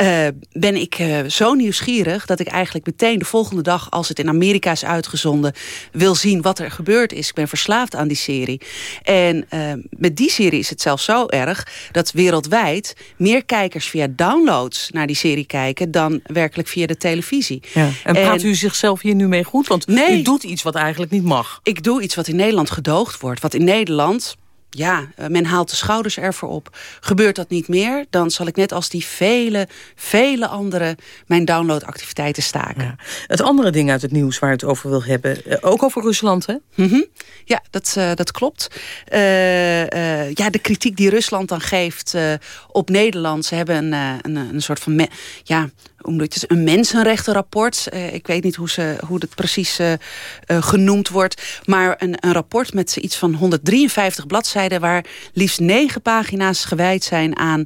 Uh, ben ik zo nieuwsgierig dat ik eigenlijk meteen de volgende dag... als het in Amerika is uitgezonden, wil zien wat er gebeurd is. Ik ben verslaafd aan die serie. En met die serie is het zelfs zo erg dat wereldwijd... meer kijkers via downloads naar die serie kijken... dan werkelijk via de televisie. Ja. En praat u zichzelf hier nu mee goed? Want nee, u doet iets wat eigenlijk niet mag. Ik doe iets wat in Nederland gedoogd wordt. Wat in Nederland ja, men haalt de schouders ervoor op. Gebeurt dat niet meer, dan zal ik net als die vele, vele andere... mijn downloadactiviteiten staken. Ja. Het andere ding uit het nieuws waar het over wil hebben... Eh, ook over Rusland, hè? Mm -hmm. Ja, dat, uh, dat klopt. Uh, uh, ja, de kritiek die Rusland dan geeft op Nederland... ze hebben een, een, een soort van... ja, omdat het een mensenrechtenrapport. Uh, ik weet niet hoe, ze, hoe het precies uh, uh, genoemd wordt. Maar een, een rapport met iets van 153 bladzijden... waar liefst negen pagina's gewijd zijn aan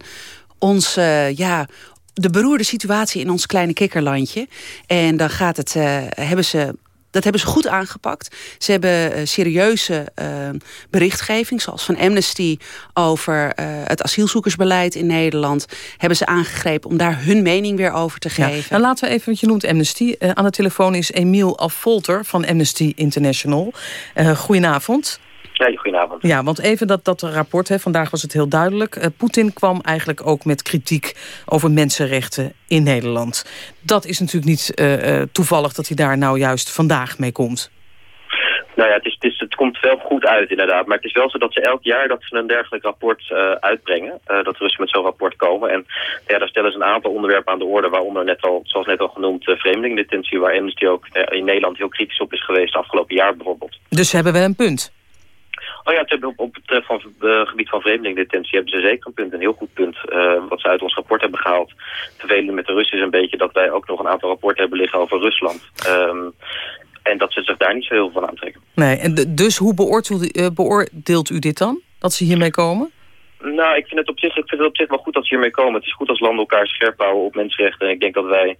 onze... ja, de beroerde situatie in ons kleine kikkerlandje. En dan gaat het, hebben ze dat hebben ze goed aangepakt. Ze hebben uh, serieuze uh, berichtgeving, zoals van Amnesty... over uh, het asielzoekersbeleid in Nederland... hebben ze aangegrepen om daar hun mening weer over te geven. Ja, nou laten we even, want je noemt Amnesty. aan de telefoon is Emiel Affolter van Amnesty International. goedenavond. Ja, goedenavond. Ja, want even dat, dat rapport, hè, vandaag was het heel duidelijk. Uh, Poetin kwam eigenlijk ook met kritiek over mensenrechten in Nederland. Dat is natuurlijk niet uh, toevallig dat hij daar nou juist vandaag mee komt. Nou ja, het, is, het, is, het komt wel goed uit inderdaad. Maar het is wel zo dat ze elk jaar dat ze een dergelijk rapport uh, uitbrengen. Uh, dat Russen met zo'n rapport komen. En ja, daar stellen ze een aantal onderwerpen aan de orde. Waaronder net al, zoals net al genoemd, uh, vreemdelingendetentie. Waar Amnesty ook in Nederland heel kritisch op is geweest afgelopen jaar bijvoorbeeld. Dus ze hebben wel een punt? Oh ja, op, op het uh, van, uh, gebied van vreemdelingendetentie hebben ze zeker een punt, een heel goed punt. Uh, wat ze uit ons rapport hebben gehaald. Vervelende met de Russen is een beetje dat wij ook nog een aantal rapporten hebben liggen over Rusland. Um, en dat ze zich daar niet zo heel veel van aantrekken. Nee, en dus hoe beoordeelt, beoordeelt u dit dan? Dat ze hiermee komen? Nou, ik vind het op zich, ik vind vind het op zich wel goed dat ze hiermee komen. Het is goed als landen elkaar scherp houden op mensenrechten. En ik denk dat wij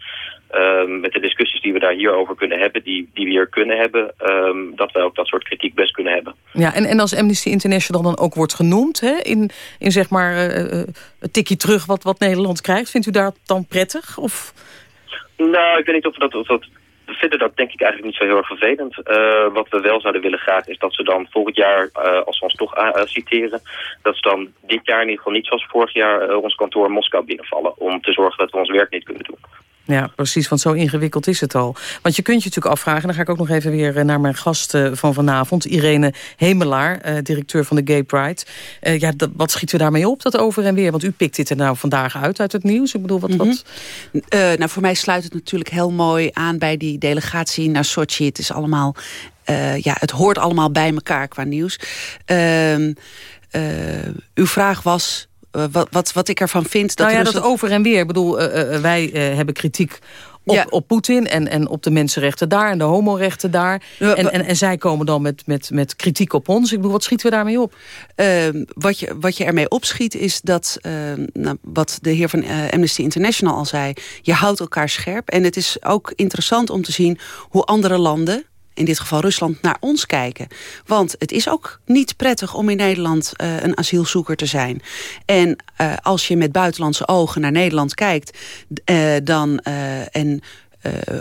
ehm, met de discussies die we daar hierover kunnen hebben... die, die we hier kunnen hebben, ehm, dat wij ook dat soort kritiek best kunnen hebben. Ja, en, en als Amnesty International dan ook wordt genoemd... Hè, in, in zeg maar uh, het tikje terug wat, wat Nederland krijgt... vindt u dat dan prettig? Of... Nou, ik weet niet of dat, of dat we vinden dat denk ik eigenlijk niet zo heel erg vervelend. Uh, wat we wel zouden willen graag is dat ze dan volgend jaar, uh, als we ons toch uh, citeren... dat ze dan dit jaar in ieder geval niet zoals vorig jaar ons kantoor Moskou binnenvallen... om te zorgen dat we ons werk niet kunnen doen. Ja, precies, want zo ingewikkeld is het al. Want je kunt je natuurlijk afvragen, en dan ga ik ook nog even weer naar mijn gast van vanavond... Irene Hemelaar, directeur van de Gay Pride. ja, wat schieten we daarmee op, dat over en weer? Want u pikt dit er nou vandaag uit uit het nieuws. Ik bedoel, wat... wat... -hmm. nou, voor mij sluit het natuurlijk heel mooi aan bij die delegatie naar Sochi. Het is allemaal, ja, het hoort allemaal bij elkaar qua nieuws. Uh, uw vraag was wat, wat, wat ik ervan vind. Dat nou ja, dat over en weer. Ik bedoel, wij hebben kritiek op, ja. op Poetin en, en op de mensenrechten daar en de homorechten daar. Ja, en, en, en zij komen dan met, met, met kritiek op ons. Ik bedoel, wat schieten we daarmee op? Uh, wat, je, wat je ermee opschiet is dat, uh, nou, wat de heer van uh, Amnesty International al zei... je houdt elkaar scherp. En het is ook interessant om te zien hoe andere landen in dit geval Rusland, naar ons kijken. Want het is ook niet prettig om in Nederland uh, een asielzoeker te zijn. En uh, als je met buitenlandse ogen naar Nederland kijkt... Uh, dan, en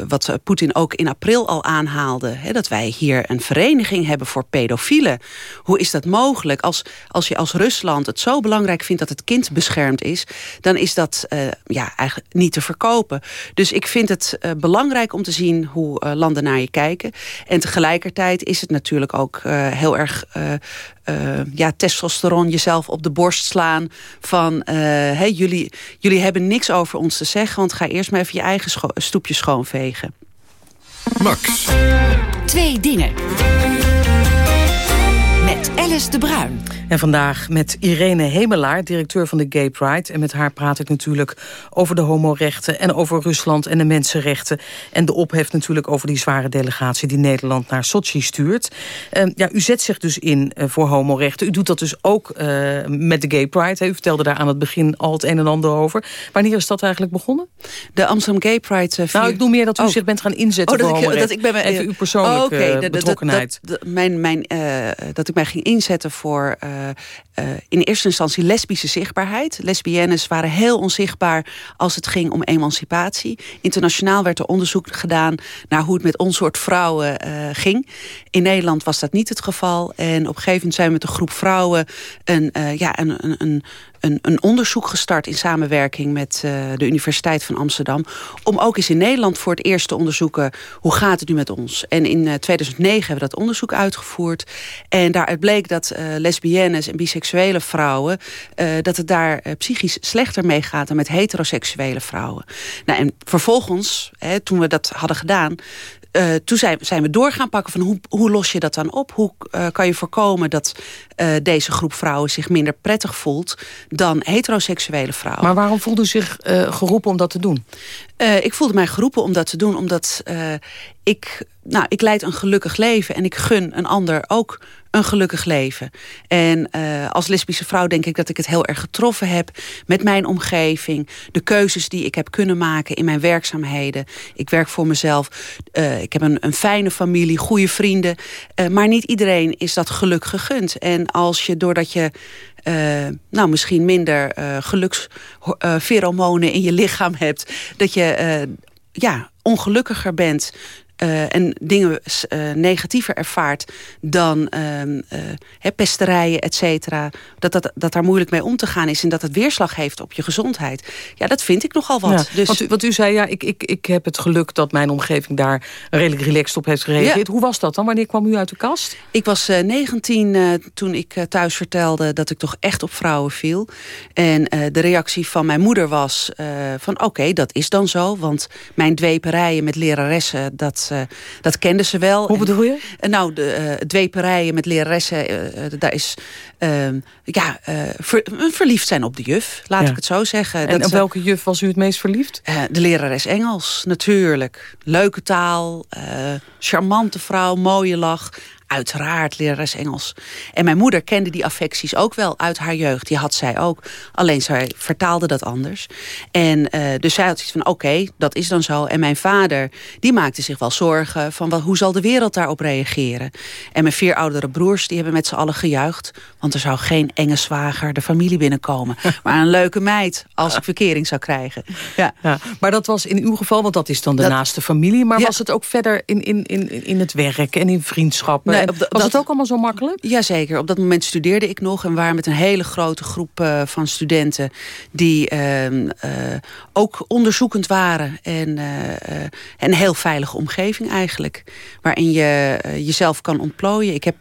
wat Poetin ook in april al aanhaalde... Hè, dat wij hier een vereniging hebben voor pedofielen. Hoe is dat mogelijk? Als, als je als Rusland het zo belangrijk vindt dat het kind beschermd is... dan is dat uh, ja, eigenlijk niet te verkopen. Dus ik vind het belangrijk om te zien hoe landen naar je kijken. En tegelijkertijd is het natuurlijk ook heel erg... Uh, ja, testosteron jezelf op de borst slaan van uh, hey, jullie, jullie hebben niks over ons te zeggen, want ga eerst maar even je eigen stoepje schoonvegen. Max. Twee dingen. Met Alice de Bruin. En vandaag met Irene Hemelaar, directeur van de Gay Pride. En met haar praat ik natuurlijk over de homorechten... en over Rusland en de mensenrechten. En de ophef natuurlijk over die zware delegatie... die Nederland naar Sochi stuurt. Uh, ja, u zet zich dus in uh, voor homorechten. U doet dat dus ook uh, met de Gay Pride. Hè. U vertelde daar aan het begin al het een en ander over. Wanneer is dat eigenlijk begonnen? De Amsterdam Gay Pride... Vier... Nou, ik noem meer dat u oh. zich bent gaan inzetten oh, voor dat ik, dat ik ben Even uw persoonlijke oh, okay. betrokkenheid. Dat, dat, mijn, mijn, dat ik mij inzetten voor uh, in eerste instantie lesbische zichtbaarheid. Lesbiennes waren heel onzichtbaar als het ging om emancipatie. Internationaal werd er onderzoek gedaan naar hoe het met ons soort vrouwen uh, ging. In Nederland was dat niet het geval. En op een gegeven moment zijn we met een groep vrouwen een, ja, een, een, een, een, onderzoek gestart in samenwerking met uh, de Universiteit van Amsterdam. Om ook eens in Nederland voor het eerst te onderzoeken hoe gaat het nu met ons. En in uh, 2009 hebben we dat onderzoek uitgevoerd. En daaruit bleek dat uh, lesbiennes en biseksuele vrouwen... dat het daar psychisch slechter mee gaat dan met heteroseksuele vrouwen. Nou, en vervolgens, hè, toen we dat hadden gedaan... Uh, toen zijn, zijn we door gaan pakken van hoe, hoe los je dat dan op? Hoe uh, kan je voorkomen dat uh, deze groep vrouwen zich minder prettig voelt dan heteroseksuele vrouwen? Maar waarom voelde u zich geroepen om dat te doen? ik voelde mij geroepen om dat te doen omdat ik, nou, ik leid een gelukkig leven en ik gun een ander ook een gelukkig leven. En uh, als lesbische vrouw denk ik dat ik het heel erg getroffen heb met mijn omgeving. De keuzes die ik heb kunnen maken in mijn werkzaamheden. Ik werk voor mezelf. Uh, ik heb een, een fijne familie, goede vrienden. Uh, maar niet iedereen is dat geluk gegund. En als je doordat je uh, nou, misschien minder uh, gelukspheromonen in je lichaam hebt... dat je ja, ongelukkiger bent uh, en dingen uh, negatiever ervaart dan uh, pesterijen, et cetera. Dat, dat, dat daar moeilijk mee om te gaan is en dat het weerslag heeft op je gezondheid. Ja, dat vind ik nogal wat. Ja, dus... want, u, want u zei, ja, ik, ik, ik heb het geluk dat mijn omgeving daar redelijk relaxed op heeft gereageerd. Ja. Hoe was dat dan? Wanneer kwam u uit de kast? Ik was 19 toen ik thuis vertelde dat ik toch echt op vrouwen viel. En de reactie van mijn moeder was van oké, okay, dat is dan zo. Want mijn dweperijen met leraressen, dat uh, dat kenden ze wel. Hoe bedoel je? En, nou, de uh, dweperijen met leraressen, daar is ehm, ja, ver, verliefd zijn op de juf, laat ja. ik het zo zeggen. En dat, op welke juf was u het meest verliefd? de lerares Engels, natuurlijk. Leuke taal, charmante vrouw, mooie lach, uiteraard lerares Engels. En mijn moeder kende die affecties ook wel uit haar jeugd. Die had zij ook. Alleen zij vertaalde dat anders. En uh, dus zij had zoiets van, oké, dat is dan zo. En mijn vader, die maakte zich wel zorgen van... Wat, hoe zal de wereld daarop reageren? En mijn vier oudere broers, die hebben met z'n allen gejuicht. Want er zou geen enge zwager de familie binnenkomen. maar een leuke meid, als ik verkering zou krijgen. Ja. ja. maar dat was in uw geval, want dat is dan de naaste familie. Maar was het ook verder in, in, in, in het werk en in vriendschappen? Nee, was dat, het ook allemaal zo makkelijk? Jazeker. Op dat moment studeerde ik nog... en waren met een hele grote groep uh, van studenten... die uh, uh, ook onderzoekend waren. En uh, een heel veilige omgeving eigenlijk. Waarin je jezelf kan ontplooien. Ik heb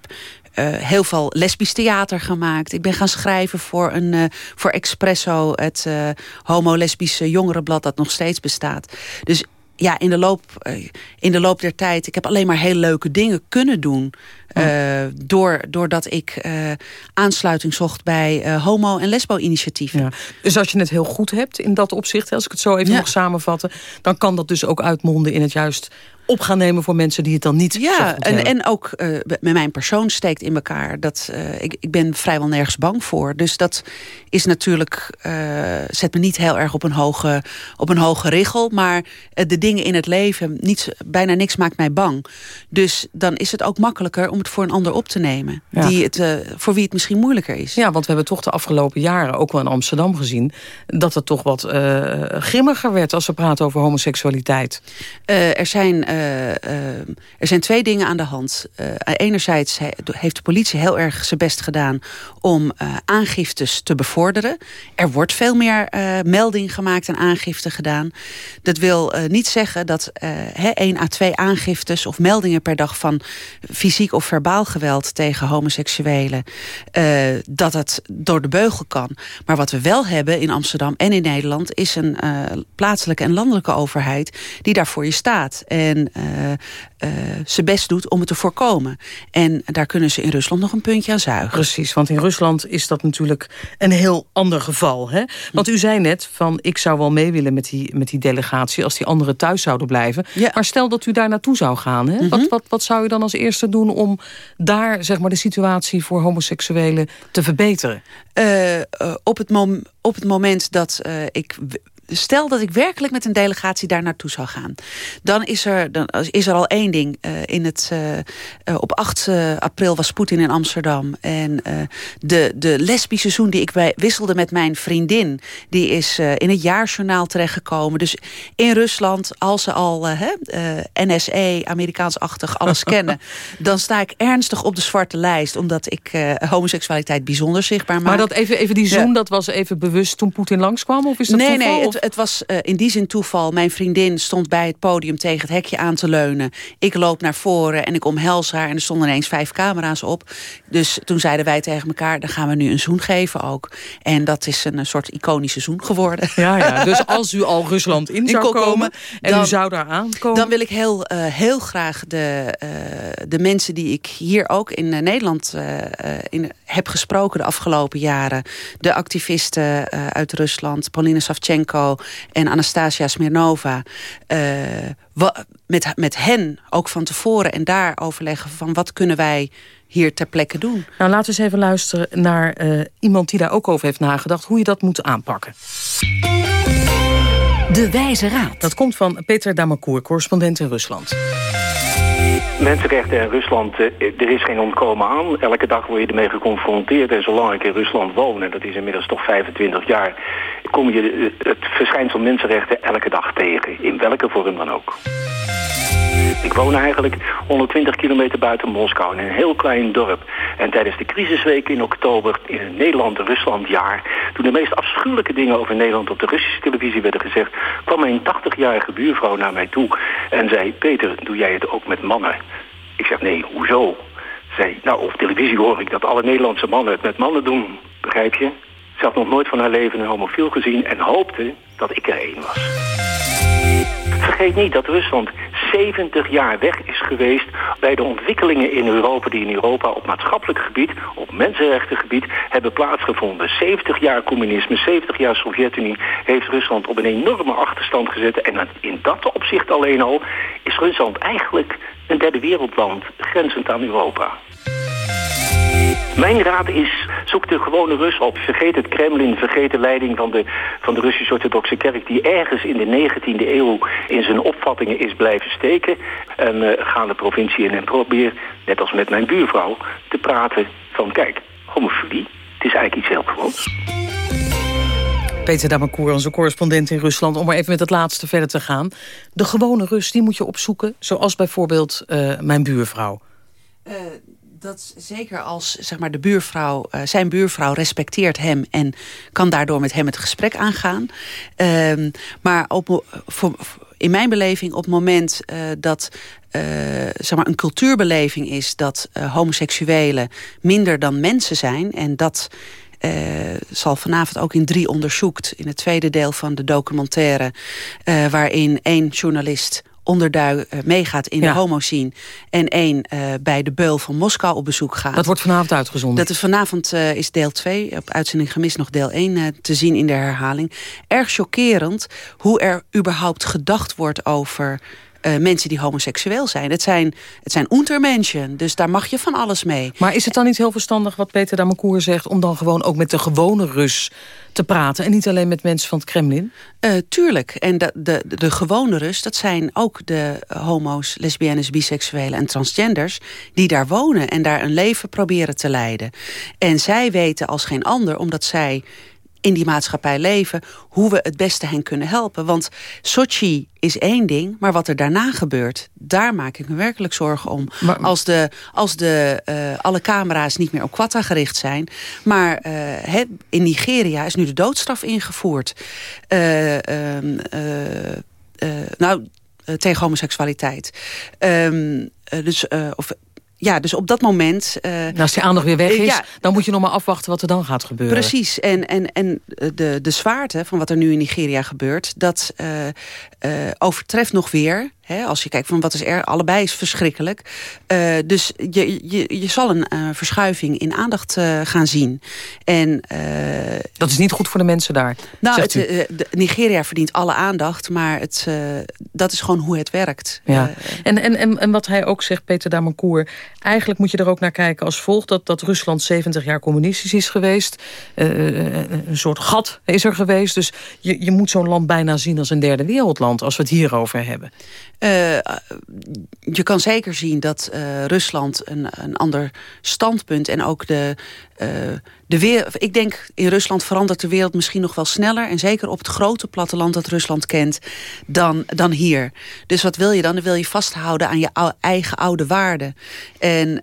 uh, heel veel lesbisch theater gemaakt. Ik ben gaan schrijven voor, een, uh, voor Expresso, het uh, homo-lesbische jongerenblad dat nog steeds bestaat. Dus ja, in de, loop, in de loop der tijd, ik heb alleen maar heel leuke dingen kunnen doen. Uh, door, doordat ik uh, aansluiting zocht bij uh, homo- en lesbo-initiatieven. Ja. Dus als je het heel goed hebt in dat opzicht, als ik het zo even ja. mag samenvatten... dan kan dat dus ook uitmonden in het juist op gaan nemen voor mensen die het dan niet Ja, en, en ook uh, met mijn persoon steekt in elkaar. Dat, uh, ik, ik ben vrijwel nergens bang voor. Dus dat is natuurlijk, uh, zet me niet heel erg op een hoge, op een hoge richel. Maar de dingen in het leven, niets, bijna niks maakt mij bang. Dus dan is het ook makkelijker om het voor een ander op te nemen. Ja. Die het, voor wie het misschien moeilijker is. Ja, want we hebben toch de afgelopen jaren, ook wel in Amsterdam gezien... dat het toch wat grimmiger werd als we praten over homoseksualiteit. er zijn uh, er zijn twee dingen aan de hand. Uh, enerzijds heeft de politie heel erg zijn best gedaan om aangiftes te bevorderen. Er wordt veel meer melding gemaakt en aangifte gedaan. Dat wil niet zeggen dat één à twee aangiftes of meldingen per dag van fysiek of verbaal geweld tegen homoseksuelen, dat het door de beugel kan. Maar wat we wel hebben in Amsterdam en in Nederland is een plaatselijke en landelijke overheid die daar voor je staat. En uh, uh, zijn best doet om het te voorkomen. En daar kunnen ze in Rusland nog een puntje aan zuigen. Precies, want in Rusland is dat natuurlijk een heel ander geval. Hè? Want u zei net van ik zou wel mee willen met die, met die delegatie... als die anderen thuis zouden blijven. Ja. Maar stel dat u daar naartoe zou gaan. Hè? Mm -hmm. wat, wat, wat zou u dan als eerste doen om daar zeg maar, de situatie voor homoseksuelen te verbeteren? Uh, uh, op, het op het moment dat ik stel dat ik werkelijk met een delegatie daar naartoe zou gaan. Dan is er, dan is er al één ding. Uh, in het, uh, uh, op 8 april was Poetin in Amsterdam. En de, de lesbische zoen die ik bij, wisselde met mijn vriendin... die is in het jaarjournaal terechtgekomen. Dus in Rusland, als ze al NSE, Amerikaans-achtig, alles kennen... dan sta ik ernstig op de zwarte lijst. Omdat ik homoseksualiteit bijzonder zichtbaar maak. Maar dat even, even die zoen, ja. dat was even bewust toen Poetin langskwam? Of is dat nee, toeval, nee, het, het was uh, in die zin toeval. Mijn vriendin stond bij het podium tegen het hekje aan te leunen. Ik loop naar voren en ik omhels haar. En er stonden ineens vijf camera's op. Dus toen zeiden wij tegen elkaar... dan gaan we nu een zoen geven ook. En dat is een, een soort iconische zoen geworden. Ja, ja. Dus als u al Rusland in zou komen, komen en dan, u zou daar aankomen... dan wil ik heel, uh, heel graag de, uh, de mensen die ik hier ook in Nederland in, heb gesproken... de afgelopen jaren. De activisten uit Rusland, Polina Savchenko en Anastasia Smirnova... Uh, met, met hen ook van tevoren en daar overleggen van wat kunnen wij hier ter plekke doen. Nou, laten we eens even luisteren naar uh, iemand die daar ook over heeft nagedacht... hoe je dat moet aanpakken. De Wijze Raad. Dat komt van Peter Damakour, correspondent in Rusland. Mensenrechten in Rusland, er is geen ontkomen aan. Elke dag word je ermee geconfronteerd. En zolang ik in Rusland woon, en dat is inmiddels toch 25 jaar... kom je het verschijnsel mensenrechten elke dag tegen. In welke vorm dan ook. Ik woon eigenlijk 120 kilometer buiten Moskou in een heel klein dorp. En tijdens de crisisweken in oktober in het Nederland-Rusland-jaar... toen de meest afschuwelijke dingen over Nederland op de Russische televisie werden gezegd... kwam mijn 80-jarige buurvrouw naar mij toe en zei... Peter, doe jij het ook met mannen? Ik zeg, nee, hoezo? Zei, nou, op televisie hoor ik dat alle Nederlandse mannen het met mannen doen. Begrijp je? Ze had nog nooit van haar leven een homofiel gezien... en hoopte dat ik er één was. Vergeet niet dat Rusland 70 jaar weg is geweest bij de ontwikkelingen in Europa die in Europa op maatschappelijk gebied, op mensenrechtengebied hebben plaatsgevonden. 70 jaar communisme, 70 jaar Sovjet-Unie heeft Rusland op een enorme achterstand gezet. En in dat opzicht alleen al is Rusland eigenlijk een derde wereldland grenzend aan Europa. Mijn raad is, zoek de gewone Rus op. Vergeet het Kremlin, vergeet de leiding van de, van de Russisch-Orthodoxe Kerk... die ergens in de 19e eeuw in zijn opvattingen is blijven steken. En uh, ga de provincie in en probeer, net als met mijn buurvrouw... te praten van, kijk, homofilie, het is eigenlijk iets heel gewoons. Peter Damakour, onze correspondent in Rusland... om maar even met het laatste verder te gaan. De gewone Rus, die moet je opzoeken, zoals bijvoorbeeld uh, mijn buurvrouw. Uh, dat zeker als zeg maar, de buurvrouw, uh, zijn buurvrouw respecteert hem... en kan daardoor met hem het gesprek aangaan. Uh, maar op, voor, in mijn beleving op het moment uh, dat uh, zeg maar een cultuurbeleving is... dat homoseksuelen minder dan mensen zijn... en dat zal vanavond ook in drie onderzoekt... in het tweede deel van de documentaire... Waarin één journalist onderdui uh, meegaat in ja. de homoscene... en één uh, bij de beul van Moskou op bezoek gaat. Dat wordt vanavond uitgezonden? Dat is vanavond uh, is deel 2, op uitzending gemist nog deel 1 te zien in de herhaling. Erg chockerend hoe er überhaupt gedacht wordt over... Uh, mensen die homoseksueel zijn. Het zijn, het zijn untermenschen, dus daar mag je van alles mee. Maar is het dan niet heel verstandig wat Peter Damakour zegt... om dan gewoon ook met de gewone Rus te praten... en niet alleen met mensen van het Kremlin? Uh, tuurlijk. En de, de, de gewone Rus, dat zijn ook de homo's, lesbiennes, biseksuelen en transgenders... die daar wonen en daar een leven proberen te leiden. En zij weten als geen ander, omdat zij in die maatschappij leven... hoe we het beste hen kunnen helpen. Want Sochi is één ding, maar wat er daarna gebeurt... daar maak ik me werkelijk zorgen om. Maar, als de, als de, uh, alle camera's niet meer op Quatta gericht zijn... maar uh, in Nigeria is nu de doodstraf ingevoerd. Uh, nou, tegen homoseksualiteit. Um, dus, of ja, dus op dat moment... Uh, nou, als die aandacht weer weg is, uh, ja, dan moet je nog maar afwachten wat er dan gaat gebeuren. Precies. En, en, en de, de zwaarte van wat er nu in Nigeria gebeurt... dat uh, overtreft nog weer... Hè, als je kijkt van wat is er, allebei is verschrikkelijk. dus je, je, je zal een verschuiving in aandacht gaan zien. En, dat is niet goed voor de mensen daar, Nou, het, de, Nigeria verdient alle aandacht, maar het, dat is gewoon hoe het werkt. Ja. en, en, en, en wat hij ook zegt, Peter Damankour... eigenlijk moet je er ook naar kijken als volgt... dat, dat Rusland 70 jaar communistisch is geweest. een soort gat is er geweest. Dus je, je moet zo'n land bijna zien als een derde wereldland... als we het hierover hebben. Uh, je kan zeker zien dat uh, Rusland een, een ander standpunt... en ook de, uh, de wereld... Ik denk, in Rusland verandert de wereld misschien nog wel sneller... en zeker op het grote platteland dat Rusland kent, dan, dan hier. Dus wat wil je dan? Dan wil je vasthouden aan je eigen oude waarden. En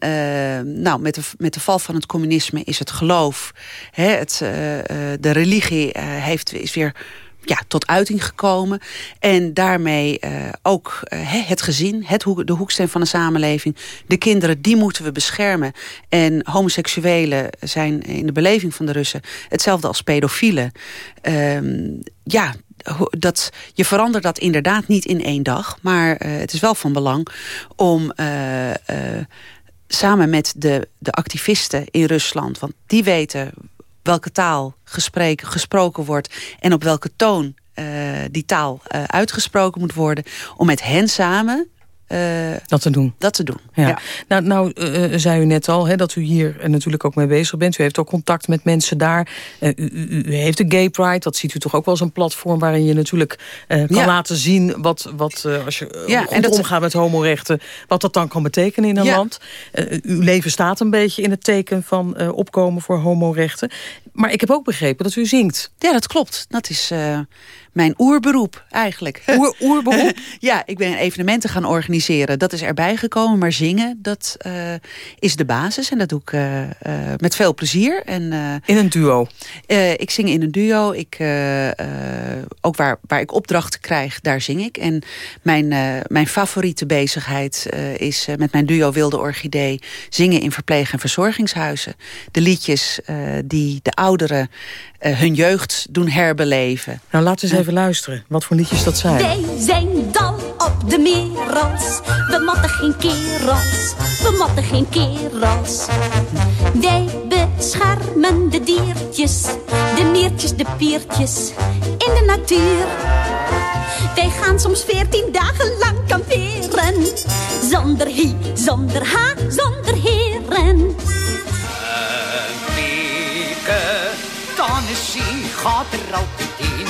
nou, met, de, met de val van het communisme is het geloof... Hè, het, de religie heeft, is weer ja, tot uiting gekomen. En daarmee uh, ook uh, het gezin, het de hoeksteen van de samenleving. De kinderen, die moeten we beschermen. En homoseksuelen zijn in de beleving van de Russen... hetzelfde als pedofielen. Um, ja, dat, je verandert dat inderdaad niet in één dag. Maar uh, het is wel van belang om samen met de, de activisten in Rusland... want die weten welke taal gesproken wordt en op welke toon uh, die taal uh, uitgesproken moet worden. Om met hen samen uh, dat te doen. Dat te doen, ja. ja. Nou, nou uh, zei u net al hè, dat u hier natuurlijk ook mee bezig bent. U heeft ook contact met mensen daar. Uh, u, u, u, heeft de Gay Pride, dat ziet u toch ook wel als een platform... waarin je natuurlijk kan ja. laten zien wat, wat als je ja, goed en dat omgaat met homorechten... wat dat dan kan betekenen in een land. uw leven staat een beetje in het teken van opkomen voor homorechten. Maar ik heb ook begrepen dat u zingt. Ja, dat klopt. Dat is mijn oerberoep eigenlijk. Oer, oerberoep? ja, ik ben evenementen gaan organiseren. Dat is erbij gekomen, maar zingen, dat uh, is de basis. En dat doe ik uh, uh, met veel plezier. En, in een duo? ik zing in een duo. Ik, ook waar, waar ik opdrachten krijg, daar zing ik. En mijn, mijn favoriete bezigheid is met mijn duo Wilde Orchidee... zingen in verpleeg- en verzorgingshuizen. De liedjes die de ouderen hun jeugd doen herbeleven. Nou, laten we eens even luisteren. Wat voor liedjes dat zijn. Wij zijn dal op de merels. We matten geen kerels. We matten geen kerels. Wij beschermen de diertjes. De meertjes, de piertjes. In de natuur. Wij gaan soms veertien dagen lang kamperen. Zonder hi, zonder ha, zonder heren. Gaat er altijd in.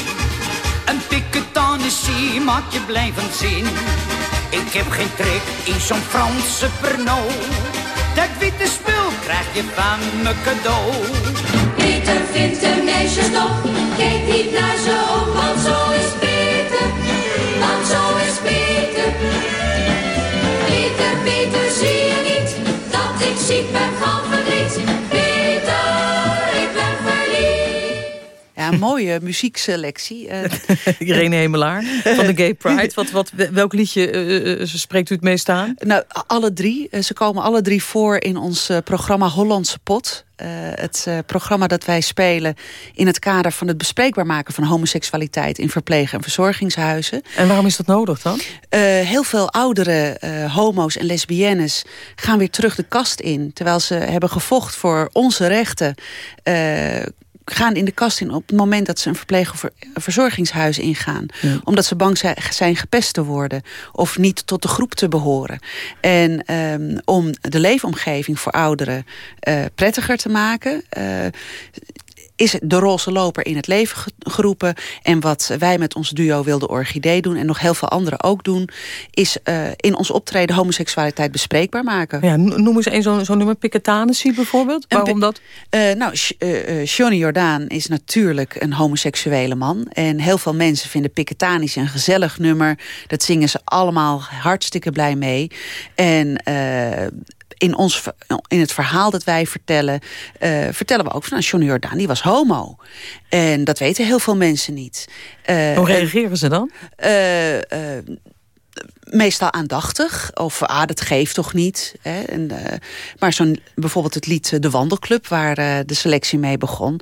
Een piketanissie maakt je blij van zin. Ik heb geen trek in zo'n Franse perno. Dat witte spul krijg je van me cadeau. Peter vindt de meisjes dom. Kijk niet naar ze om, want zo Ja, mooie muziekselectie. Eh, Irene Hemelaar van de Gay Pride. Wat, wat, welk liedje eh, eh, spreekt u het meest aan? Nou, alle drie. Ze komen alle drie voor in ons programma Hollandse Pot. Het programma dat wij spelen in het kader van het bespreekbaar maken van homoseksualiteit in verpleeg- en verzorgingshuizen. En waarom is dat nodig dan? Heel veel oudere homo's en lesbiennes gaan weer terug de kast in. Terwijl ze hebben gevocht voor onze rechten. Gaan in de kast in op het moment dat ze een verpleeg- of verzorgingshuis ingaan. Omdat ze bang zijn, zijn gepest te worden. Of niet tot de groep te behoren. En ehm, om de leefomgeving voor ouderen eh, prettiger te maken... eh, is de roze loper in het leven ge- geroepen. En wat wij met ons duo Wilde Orchidee doen... en nog heel veel anderen ook doen... is eh, in ons optreden homoseksualiteit bespreekbaar maken. Ja, no- noem eens een zo'n nummer, Piketanissie bijvoorbeeld. Waarom dat? Eh, nou, Johnny Jordaan is natuurlijk een homoseksuele man. En heel veel mensen vinden Piketanisch een gezellig nummer. Dat zingen ze allemaal hartstikke blij mee. En... eh, in, ons, in het verhaal dat wij vertellen, eh, vertellen we ook van nou, Johnny Jordaan, die was homo. En dat weten heel veel mensen niet. Eh, Hoe reageren ze dan? Meestal aandachtig. Of ah, dat geeft toch niet. Hè? En, eh, maar zo'n bijvoorbeeld het lied eh, De Wandelclub, waar eh, de selectie mee begon.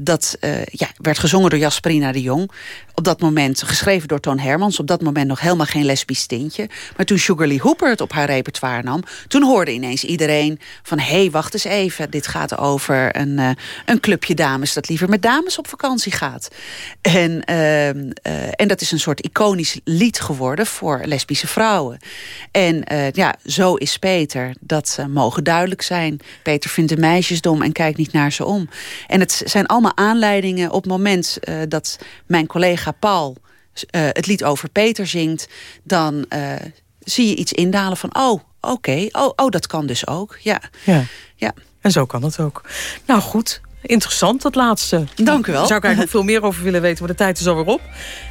dat ja, werd gezongen door Jasperina de Jong. Op dat moment geschreven door Toon Hermans. Op dat moment nog helemaal geen lesbisch tintje. Maar toen Sugar Lee Hooper het op haar repertoire nam... toen hoorde ineens iedereen van... hé, hey, wacht eens even. Dit gaat over een, een clubje dames... dat liever met dames op vakantie gaat. En, ehm, eh, en dat is een soort iconisch lied geworden... voor lesbische vrouwen. En eh, ja, zo is Peter. Dat eh, mogen duidelijk zijn. Peter vindt de meisjes dom en kijkt niet naar ze om. En het zijn allemaal aanleidingen op het moment... eh, dat mijn collega Paul het lied over Peter zingt... dan zie je iets indalen van... oh, oké, oh, oh, dat kan dus ook. Ja. Ja. ja. En zo kan het ook. Nou goed, interessant dat laatste. Dank u wel. Daar zou ik eigenlijk nog veel meer over willen weten, maar de tijd is alweer op.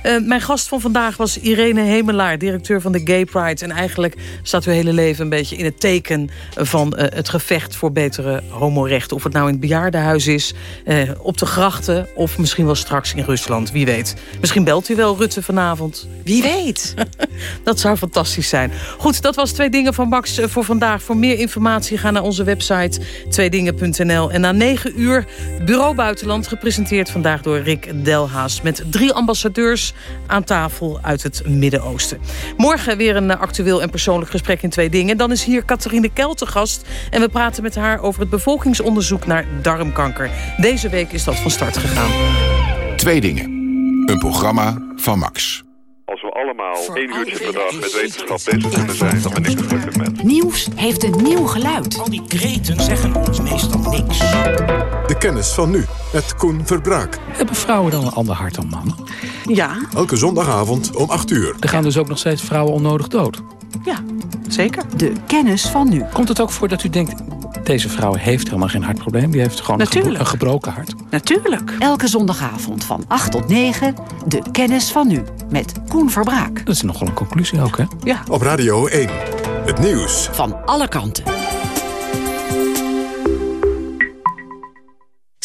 Eh, mijn gast van vandaag was Irene Hemelaar, directeur van de Gay Pride. En eigenlijk staat uw hele leven een beetje in het teken van eh, het gevecht voor betere homorechten. Of het nou in het bejaardenhuis is, eh, op de grachten of misschien wel straks in Rusland. Wie weet. Misschien belt u wel Rutte vanavond. Wie weet. dat zou fantastisch zijn. Goed, dat was Twee Dingen van Max voor vandaag. Voor meer informatie ga naar onze website tweedingen.nl. En na negen uur Bureau Buitenland, gepresenteerd vandaag door Rick Delhaas... met drie ambassadeurs aan tafel uit het Midden-Oosten. Morgen weer een actueel en persoonlijk gesprek in Twee Dingen. Dan is hier Catharine Kel te gast en we praten met haar over het bevolkingsonderzoek naar darmkanker. Deze week is dat van start gegaan. Twee dingen. Een programma van Max. Allemaal één uurtje per dag met wetenschap bezig kunnen zijn, dan ben ik een gelukkig mens. Nieuws heeft een nieuw geluid. Al die kreten zeggen ons meestal niks. De kennis van nu, met Koen Verbraak. Hebben vrouwen dan een ander hart dan mannen? Ja. Elke zondagavond om 8 uur. Er gaan dus ook nog steeds vrouwen onnodig dood. Ja, zeker. De kennis van nu. Komt het ook voor dat u denkt... deze vrouw heeft helemaal geen hartprobleem. Die heeft gewoon een, gebro- Natuurlijk. een gebroken hart. Natuurlijk. Elke zondagavond van 8 tot 9. De kennis van nu. Met Koen Verbraak. Dat is nogal een conclusie ook, hè? Ja. Op Radio 1. Het nieuws. Van alle kanten.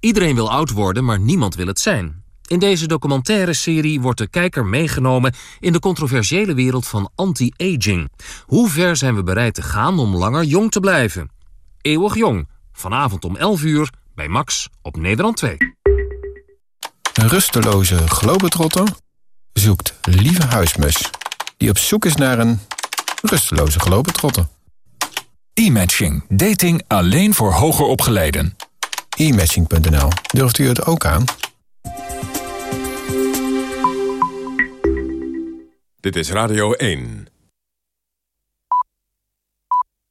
Iedereen wil oud worden, maar niemand wil het zijn. In deze documentaire serie wordt de kijker meegenomen in de controversiële wereld van anti-aging. Hoe ver zijn we bereid te gaan om langer jong te blijven? Eeuwig jong, vanavond om 11 uur bij Max op Nederland 2. Een rusteloze globetrotter zoekt lieve huismus... die op zoek is naar een rusteloze globetrotter. E-matching. Dating alleen voor hoger opgeleiden. E-matching.nl. Durft u het ook aan? Dit is Radio 1.